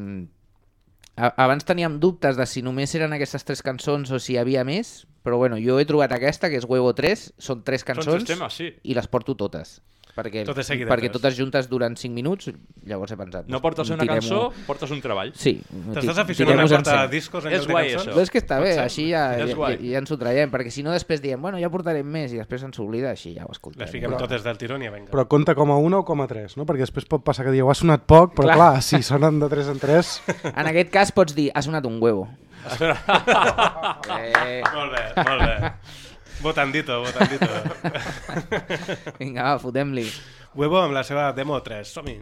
abans teníem dubtes de si només eren aquestes tres cançons o si hi havia més, però bueno, jo he trobat aquesta, que és Huevo 3, són tres Són cançons tres temes, sí. i les porto totes. perquè, Totes seguides. perquè totes juntes duren 5 minuts, llavors he pensat... No portes una cançó, portes un treball. Sí. T'estàs aficionant a portar discos en És lloc de guai, cançons? això. Però és que està bé, així ja, És ja, ja, ja ens ho traiem, perquè si no després diem, bueno, ja portarem més i després ens oblida, així ja ho escoltem. Les fiquem totes del tirón i vinga. Però compta com a 1 o com a 3, no? Perquè després pot passar que dieu ha sonat poc, però Clar. clar, clar si sonen de 3 en 3... En aquest cas pots dir, ha sonat un huevo. Eh. Molt bé, molt bé. Votandito, votandito. Vinga, va, fotem-li. Huevo amb la seva demo 3, som-hi.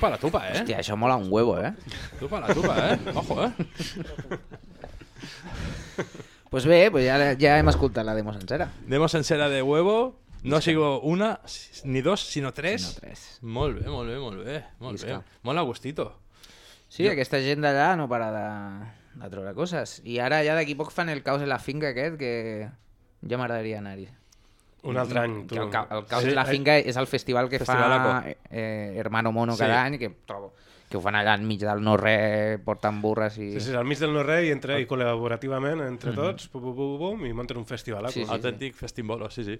Tupa la tupa, eh? Hòstia, això mola un huevo, eh? Tupa la tupa, eh? Ojo, eh? Pues bé, pues ja, ja hem escoltat la demo sencera. Demo sencera de huevo. No sigut una, ni dos, sinó tres. Sinó tres. Molt bé, molt bé, molt bé. Molt Visca. bé. Molt a gustito. Sí, aquesta gent d'allà no para de, de treure coses. I ara ja d'aquí poc fan el caos de la finca aquest, que ja m'agradaria anar-hi. Un altre any, tu. El, ca el caos Sí, de la eh, finca és el festival que Festivalaco. fa eh, Hermano Mono Sí. cada any, que trobo que ho fan allà enmig del no-res, portant burres i... Sí, sí, al mig del no-res i, entre, i col·laborativament entre Mhm. tots, pum, pum, pum, pum, i munten un festival. Sí, sí, Autèntic festimbolo, sí, sí.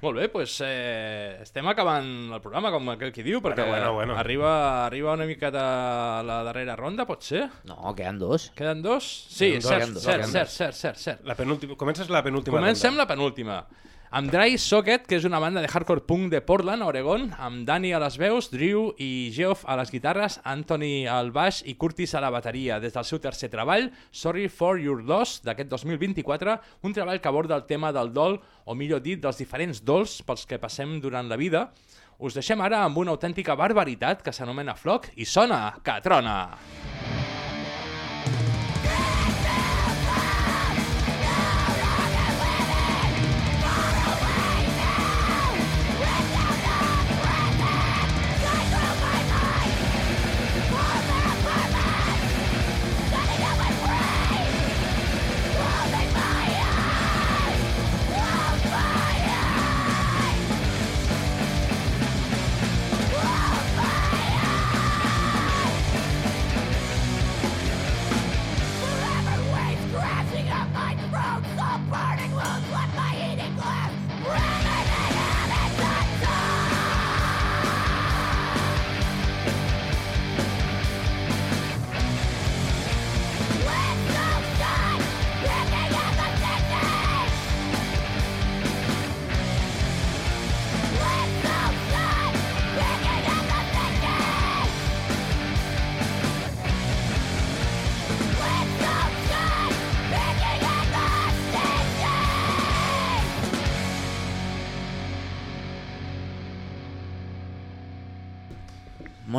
Molt bé, doncs eh, estem acabant el programa, com aquell qui diu, perquè Bueno, bueno, bueno. Arriba, arriba una miqueta la darrera ronda, pot ser? No, queden dos. Queden dos? Sí, Queden dos, cert, queden dos, cert, queden cert, cert, cert, cert. La penúltima, comences la penúltima Comencem ronda. la penúltima. Amb Dry Socket, que és una banda de hardcore punk de Portland, Oregon, amb Dani a les veus, Drew i Geoff a les guitarres, Anthony al baix i Curtis a la bateria. Des del seu tercer treball, Sorry for Your Loss, d'aquest 2024, un treball que aborda el tema del dol, o millor dit, dels diferents dols pels que passem durant la vida. Us deixem ara amb una autèntica barbaritat que s'anomena Flock i sona que trona.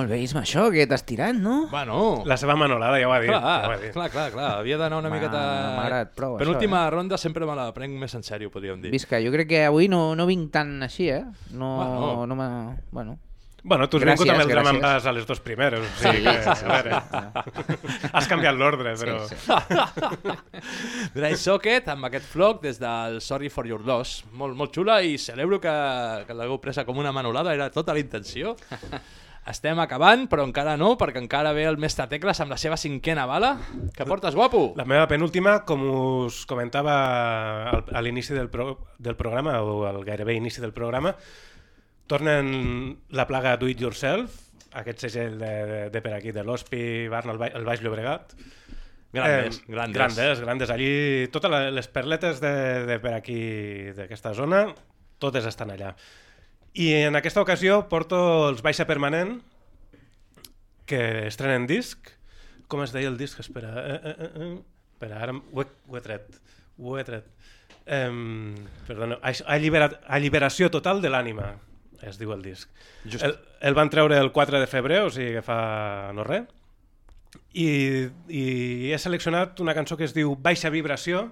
Molt bé, Isma, això que t'has tirat, no? Bueno... La seva manolada, ja ho ha dit. Clar, ja ho ha dit. clar, clar, clar, havia d'anar una miqueta... m'ha prou, Penúltima això, ronda sempre me la prenc més en sèrio, podríem dir. Visca, jo crec que avui no, no vinc tan així, eh? No, Bueno. no m'ha... Bueno. Bueno, tu has Gràcies, vingut amb el and gràcies. bass a les dos primeres. O Sí, sigui que, sí, sí, a veure, sí. has canviat l'ordre, però... Sí, sí. Dry Socket amb aquest floc des del Sorry for Your Loss. Molt, molt xula i celebro que, que l'hagueu presa com una manolada, era tota la intenció. Estem acabant, però encara no, perquè encara ve el mestre Tecles amb la seva cinquena bala. Què portes, guapo? La meva penúltima, com us comentava al- a l'inici del, pro, del programa, o al gairebé inici del programa, tornen la plaga Do It Yourself, aquest segell de, de, de per aquí, de l'Hospi, Barna, el, Ba- el Baix Llobregat. Grandes, grandes. Grandes, grandes. Allí, totes les perletes de, de per aquí, d'aquesta zona, totes estan allà. I en aquesta ocasió porto els Baixa Permanent, que estrenen disc. Com es deia el disc? Espera, eh, eh, eh, eh. Espera ara ho he, ho he tret. Ho he tret. Um, perdona, Alliberat, alliberat, alliberació total de l'ànima, es diu el disc. Just. El, el van treure el 4 de febrer, o sigui que fa no res. I, I he seleccionat una cançó que es diu Baixa Vibració,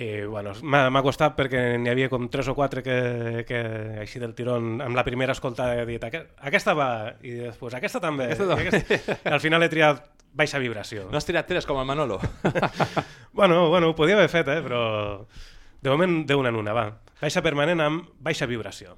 i bueno, m'ha costat perquè n'hi havia com tres o quatre que, que així del tirón, amb la primera escolta he dit "Aqu- aquesta va, i després aquesta també. Aquesta també. aquesta... Al final he triat Baixa Vibració. No has tirat tres com el Manolo. bueno, bueno, ho podia haver fet, eh, però de moment d'una en una, va. Baixa permanent amb baixa vibració.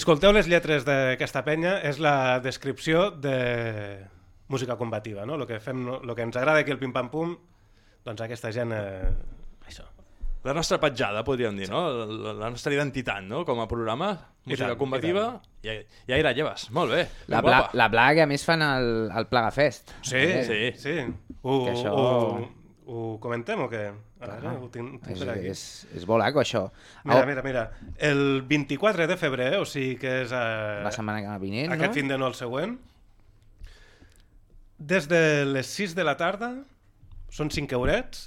Escolteu les lletres d'aquesta penya, és la descripció de música combativa, no? Lo que, fem, lo que ens agrada aquí el pim-pam-pum, doncs aquesta gent... Eh, això. La nostra petjada, podríem dir, no? La, la nostra identitat, no? Com a programa, I música tant, i combativa, i, i ahí la lleves. Molt bé. La, guapa. la Blaga, que a més fan el, el Plaga Fest. Sí, sí, sí. Ho, Que això- ho, ho comentem o què? A Clar, veure, ho tinc, tinc és, per aquí. és, és bolaco, això. Mira, Au, mira, mira. El 24 de febrer, o sigui que és... Eh, La setmana que vinent, aquest no? fin de no el següent, des de les 6 de la tarda, són 5 eurets,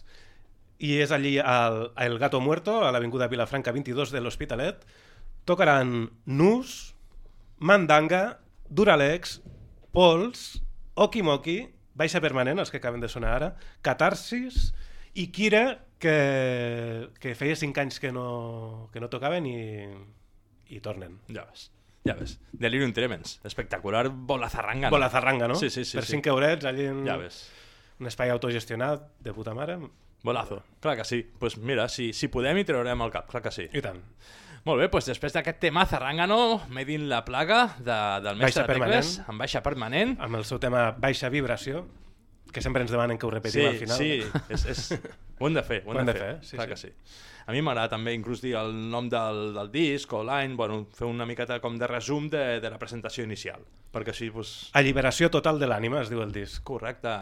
i és allí al, a El Gato Muerto, a l'Avinguda Vilafranca 22 de l'Hospitalet, tocaran Nus, Mandanga, Duralex, Pols, Okimoki, Baixa Permanent, els que acaben de sonar ara, Catarsis i Kira, que, que feia 5 anys que no, que no tocaven i, i tornen. Ja ves. Ja ves. Delirium Tremens. Espectacular bolazarranga. Bolazarranga, no? Sí, sí, sí. Per sí. 5 eurets, allí en Ja ves. un espai autogestionat de puta mare. Bolazo. Clar que sí. Doncs pues mira, si, si podem hi traurem el cap, clar que sí. I tant. Molt bé, doncs després d'aquest tema zarrangano, Made in la plaga, de, del mestre Baixa permanent. Tecles, amb baixa permanent. Amb el seu tema Baixa Vibració, que sempre ens demanen que ho repetim sí, al final. Sí, és, és... ho hem de fer, ho hem, de, fer. sí, clar sí. que sí. A mi m'agrada també inclús dir el nom del, del disc o l'any, bueno, fer una miqueta com de resum de, de la presentació inicial, perquè així, doncs... Alliberació total de l'ànima, es diu el disc. Correcte.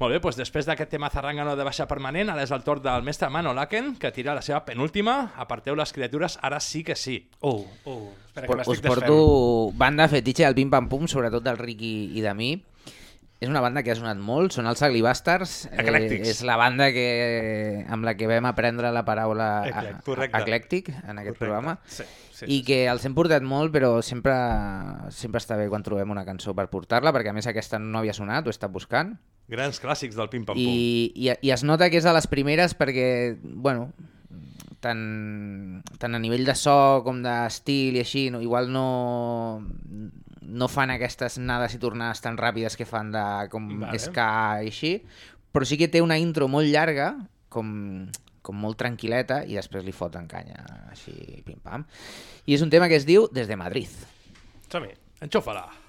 Molt bé, doncs després d'aquest tema zarrangano de baixa permanent, ara és el torn del mestre Mano Laken, que tira la seva penúltima, aparteu les criatures, ara sí que sí. Oh, oh, espera Por, us porto banda fetitxe del Pim Pam Pum, sobretot del Ricky i de mi. És una banda que ha sonat molt, són els Ugly Bastards. Eclèctics. és la banda que, amb la que vam aprendre la paraula Eclèctic. a- Correcte. eclèctic en aquest Correcte. programa. Sí, sí, I que els hem portat molt, però sempre, sempre està bé quan trobem una cançó per portar-la, perquè a més aquesta no havia sonat, ho he estat buscant. Grans clàssics del Pim Pam Pum. I, i, I es nota que és de les primeres perquè, bueno, tant, tant a nivell de so com d'estil i així, no, igual no, no fan aquestes anades i tornades tan ràpides que fan de com Vale. ska i així, però sí que té una intro molt llarga, com, com molt tranquil·leta, i després li foten canya, així, pim-pam. I és un tema que es diu Des de Madrid. Som-hi. Enxufa-la.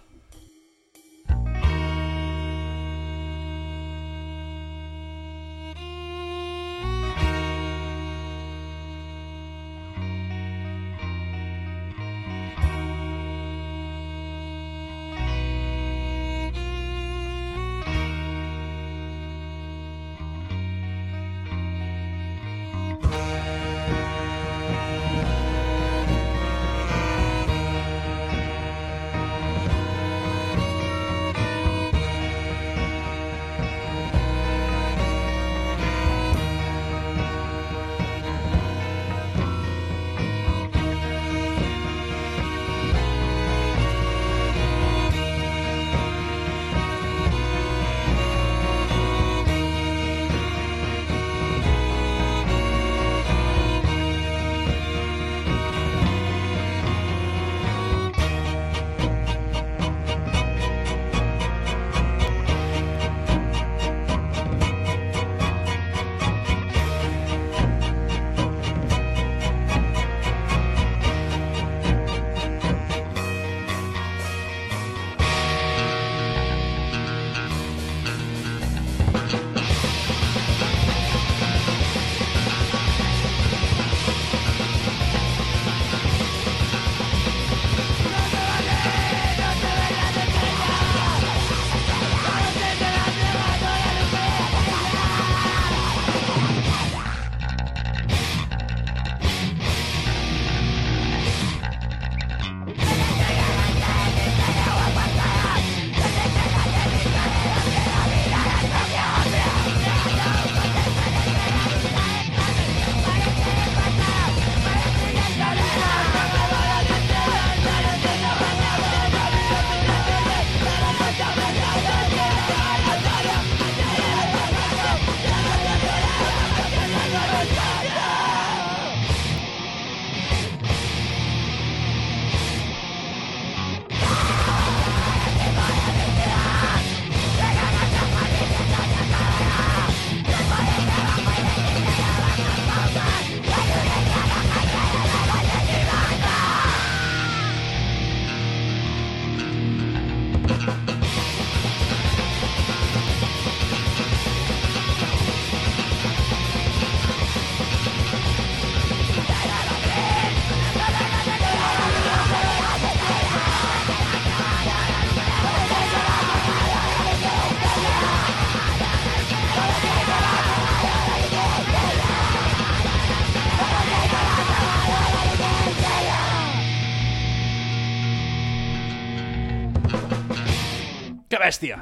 Bèstia!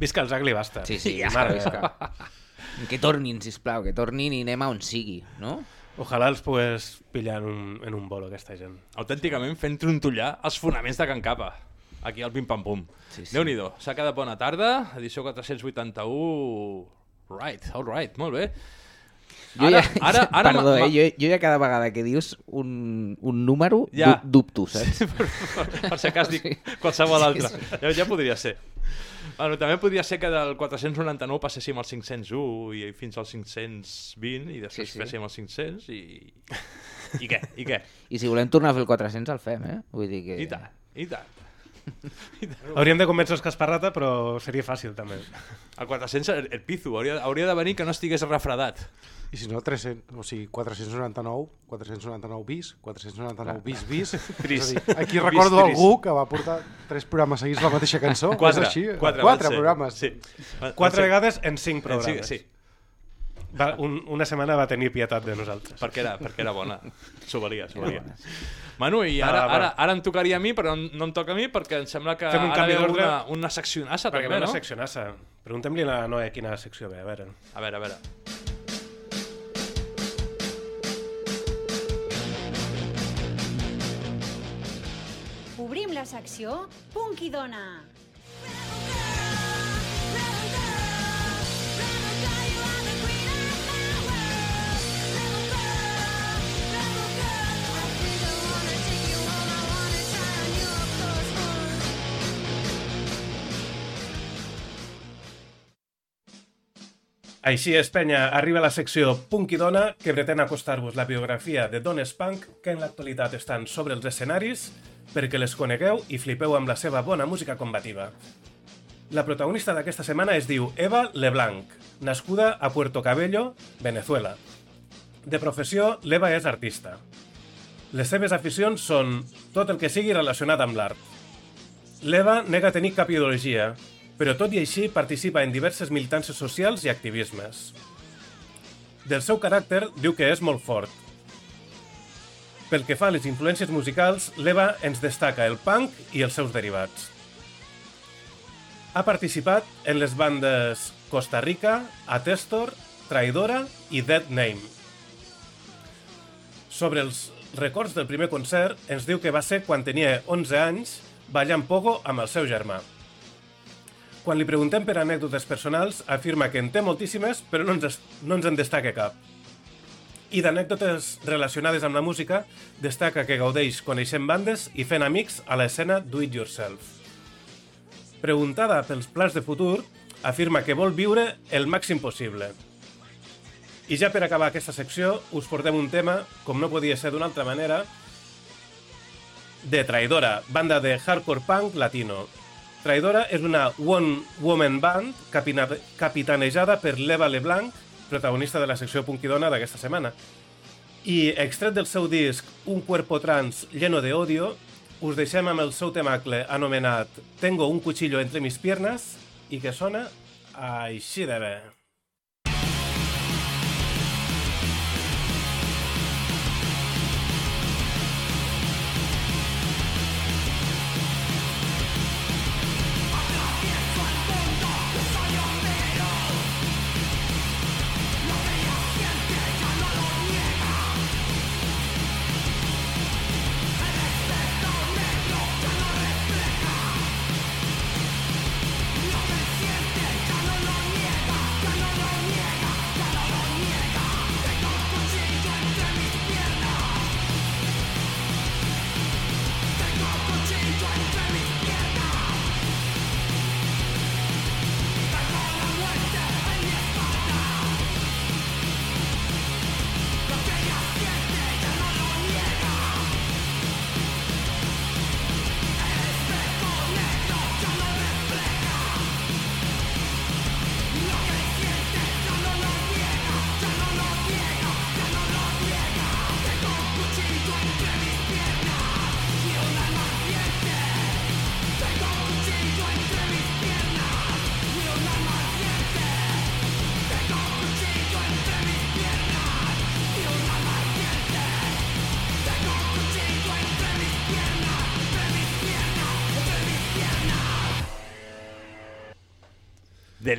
Visca els Ugly Bastards. Sí, sí, visca, Mare visca. meva. Que tornin, sisplau, que tornin i anem a on sigui, no? Ojalà els pogués pillar en un, en un bolo, aquesta gent. Autènticament fent trontollar els fonaments de Can Capa. Aquí al Pim Pam Pum. Sí, sí. Déu-n'hi-do. S'ha quedat bona tarda, edició 481... Right, all right, molt bé. Jo Ara, ja, ara, ara perdó, ma- eh? Jo, jo ja cada vegada que dius un, un número, Ja. dubto, saps? per, per, per si acas dic qualsevol altre. Sí, sí. Ja, ja podria ser. Bueno, també podria ser que del 499 passéssim al 501 i fins al 520 i després Sí, sí, sí. sí. féssim el 500 i... I què? I què? I si volem tornar a fer el 400 el fem, eh? Vull dir que... I tant, i tant. Hauríem de convèncer els Casparrata, però seria fàcil, també. El 400, el, el piso, hauria, hauria de venir que no estigués refredat. I si no, 300, o sigui, 499, 499 bis, 499 bis bis. Tris. És a dir, aquí Bis recordo tris. algú que va portar tres programes seguits la mateixa cançó. Quatre, És així? quatre, quatre programes. Sí. Quatre vegades en cinc En programes. cinc, sí. Va, un, una setmana va tenir pietat de nosaltres. Perquè era, perquè era bona. S'ho valia, s'ho valia. Manu, i ara, ara, ara em tocaria a mi, però no em toca a mi perquè em sembla que Fem un ara ve una, una seccionassa Perquè també, ve una no? seccionassa. Preguntem-li a la Noé quina secció ve, a veure. A veure, a veure. La secció Punk i Dona. Així és, penya, arriba la secció Punk i Dona, que pretén acostar-vos la biografia de dones punk que en l'actualitat estan sobre els escenaris perquè les conegueu i flipeu amb la seva bona música combativa. La protagonista d'aquesta setmana es diu Eva Leblanc, nascuda a Puerto Cabello, Venezuela. De professió, l'Eva és artista. Les seves aficions són tot el que sigui relacionat amb l'art. L'Eva nega tenir cap ideologia, però tot i així participa en diverses militances socials i activismes. Del seu caràcter diu que és molt fort. Pel que fa a les influències musicals, l'Eva ens destaca el punk i els seus derivats. Ha participat en les bandes Costa Rica, Atestor, Traidora i Dead Name. Sobre els records del primer concert, ens diu que va ser quan tenia 11 anys ballant pogo amb el seu germà. Quan li preguntem per anècdotes personals, afirma que en té moltíssimes, però no ens, no ens en destaca cap. I d'anècdotes relacionades amb la música, destaca que gaudeix coneixent bandes i fent amics a l'escena Do It Yourself. Preguntada pels plans de futur, afirma que vol viure el màxim possible. I ja per acabar aquesta secció, us portem un tema, com no podia ser d'una altra manera, de Traidora, banda de hardcore punk latino. Traidora és una one-woman band capitanejada per l'Eva Leblanc, protagonista de la secció Punk i Dona d'aquesta setmana. I extret del seu disc Un cuerpo trans lleno de odio, us deixem amb el seu temacle anomenat Tengo un cuchillo entre mis piernas i que sona així de bé.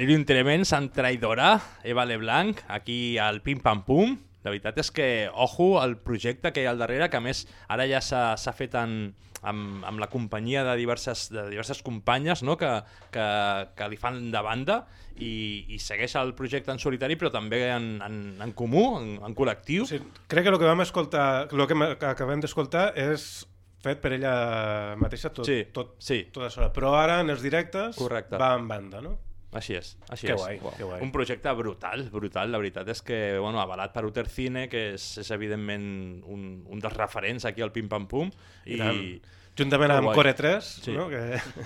Delirium Tremens amb Traidora, Eva LeBlanc, aquí al Pim Pam Pum. La veritat és que, ojo, el projecte que hi ha al darrere, que a més ara ja s'ha fet en, amb, amb la companyia de diverses, de diverses companyes no? que, que, que li fan de banda i, i segueix el projecte en solitari però també en, en, en comú, en, en col·lectiu. Sí, crec que el que vam escoltar, el que acabem d'escoltar és fet per ella mateixa tot, Sí, tot, sí. tota sola. Però ara en els directes Correcte. va en banda, no? Així és, així Que és. guai, que guai. Un projecte brutal, brutal. La veritat és que, bueno, avalat per Uter Cine, que és, és evidentment un, un dels referents aquí al Pim Pam Pum. I I, tant. Juntament amb guai. Core 3, Sí. no? que,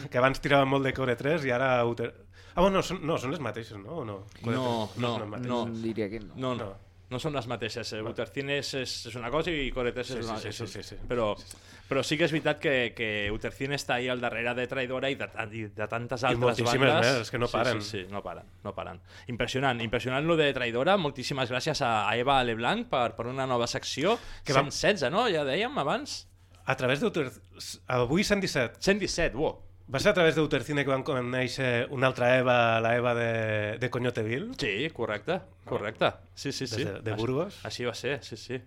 que abans tiraven molt de Core 3 i ara... Uter... Ah, bueno, no, són, no, són les mateixes, no? O no? Core No, 3 no, les mateixes. no. Diria que no. No, no. No són les mateixes. Eh? Utercine és, és, una cosa i Coretes Sí, és sí, una sí, és- sí, sí, sí. Però, però sí que és veritat que, que Utercine està ahí al darrere de Traidora i de, i de tantes I altres moltíssimes bandes. més, és que no paren. Sí, sí, sí, no paren, no paren. Impressionant, impressionant lo de Traidora. Moltíssimes gràcies a, Eva Leblanc per, per una nova secció. Que vam- 116, no? Ja dèiem abans. A través d'Uter... Avui 117. 117, wow. Va ser a través d'Utercine que van conèixer una altra Eva, la Eva de, de Coñoteville? Sí, correcte, correcte. Sí, sí, sí. Des de, de Burgos? Així va ser, sí, sí.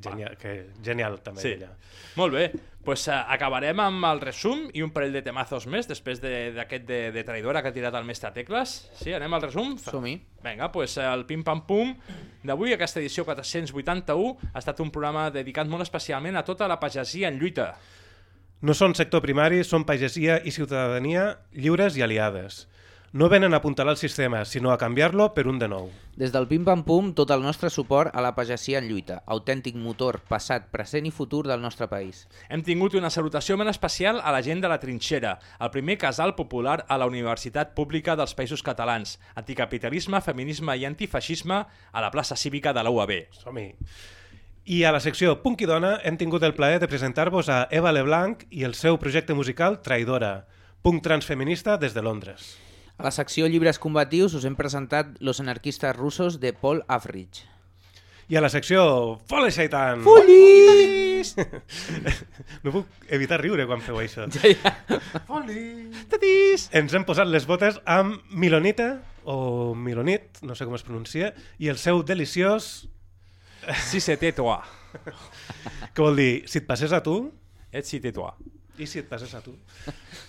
Genial, que, genial també Sí. ella. Molt bé, pues, uh, acabarem amb el resum i un parell de temazos més després de- d'aquest de, de, de traïdora que ha tirat el mestre Tecles. Sí, anem al resum? Som-hi. Vinga, pues, eh, el Pim Pam Pum d'avui, aquesta edició 481, ha estat un programa dedicat molt especialment a tota la pagesia en lluita. No són sector primari, són pagesia i ciutadania lliures i aliades. No venen a apuntalar el sistema, sinó a canviar-lo per un de nou. Des del Pim Pam Pum, tot el nostre suport a la pagesia en lluita, autèntic motor passat, present i futur del nostre país. Hem tingut una salutació ben especial a la gent de la Trinxera, el primer casal popular a la Universitat Pública dels Països Catalans, anticapitalisme, feminisme i antifeixisme a la plaça cívica de la UAB. Som-hi. I a la secció Punk i Dona hem tingut el plaer de presentar-vos a Eva Leblanc i el seu projecte musical Traidora, punk transfeminista des de Londres. A la secció Llibres combatius us hem presentat Los anarquistes russos de Paul Afridge. I a la secció Fole Shaitan! Folis! no puc evitar riure quan feu això. Ja, ja. Foli! Tatis! Ens hem posat les botes amb Milonita, o Milonit, no sé com es pronuncia, i el seu deliciós... Si se té toi. Què vol dir? Si et passés a tu... Et si té toi. I si et passés a tu?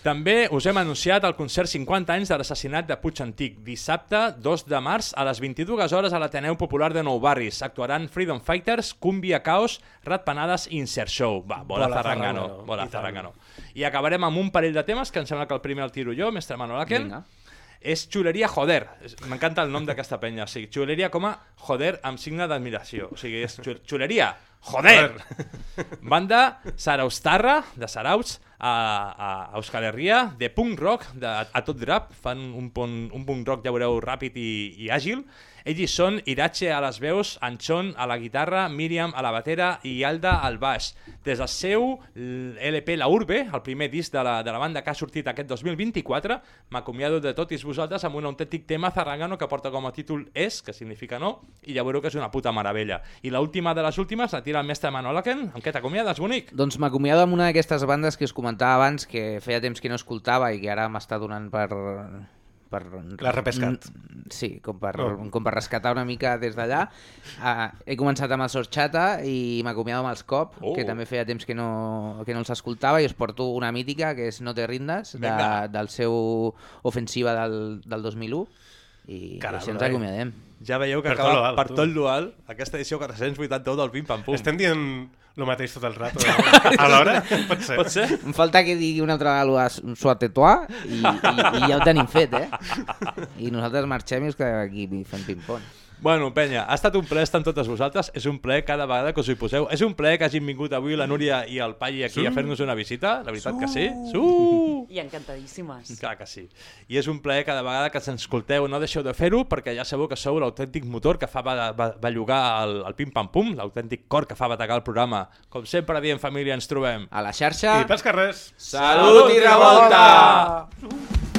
També us hem anunciat el concert 50 anys de l'assassinat de Puig Antic. Dissabte, 2 de març, a les 22 hores a l'Ateneu Popular de Nou Barris. Actuaran Freedom Fighters, Cumbia Caos, Ratpanades i Insert Show. Va, bola, Bola zarrangano. Bola zarrangano. I acabarem amb un parell de temes, que em sembla que el primer el tiro jo, mestre Manolaken. Vinga. És xuleria joder. M'encanta el nom d'aquesta penya. O sigui, xuleria com a joder amb signe d'admiració. O sigui, és xu- xuleria joder. Banda Saraustarra, de Sarauts, a, a Euskal Herria, de punk rock, de, a tot drap, fan un, pon, un punk rock, ja veureu, ràpid i, i àgil. Ells són Irache a les veus, Anchon a la guitarra, Míriam a la batera i Alda al baix. Des del seu LP La Urbe, el primer disc de la, de la banda que ha sortit aquest 2024, m'acomiado de tots vosaltres amb un autèntic tema zarrangano que porta com a títol És, que significa no, i ja veureu que és una puta meravella. I l'última de les últimes la tira el mestre Manolaken. Amb què t'acomiades, bonic? Doncs m'acomiado amb una d'aquestes bandes que us comentava abans, que feia temps que no escoltava i que ara m'està donant per... per L'has repescat. Sí, com per, Oh. com per rescatar una mica des d'allà. Uh, he començat amb el Sorchata i m'acomiado amb els Cop, Oh. que també feia temps que no, que no els escoltava i us porto una mítica que és No te rindes, de, del seu ofensiva del, del 2001 i Caram, així ens acomiadem. Ja veieu que Per tot acaba lo alt, per tu. tot l'ual aquesta edició 481 del Pim Pam Pum. Estem dient el mateix tot el rato. Alhora? Pot ser. Pot ser? Em falta que digui una altra vegada suate toi i, i, i ja ho tenim fet, eh? I nosaltres marxem i us quedem aquí fent ping-pong. Bueno, penya, ha estat un plaer estar amb totes vosaltres. És un plaer cada vegada que us hi poseu. És un plaer que hagin vingut avui la Núria i el Pai aquí Sí. a fer-nos una visita. La veritat que sí. Su! I encantadíssimes. Clar que sí. I és un plaer cada vegada que ens escolteu. No deixeu de fer-ho perquè ja sabeu que sou l'autèntic motor que fa bellugar el, el pim-pam-pum, l'autèntic cor que fa bategar el programa. Com sempre diem, família, ens trobem. A la xarxa... I pels carrers. Salut i revolta! cientos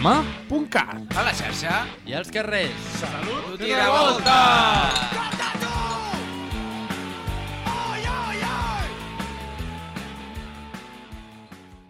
Radiotrama? .cat. A la xarxa I als carrers. Salut i revolta!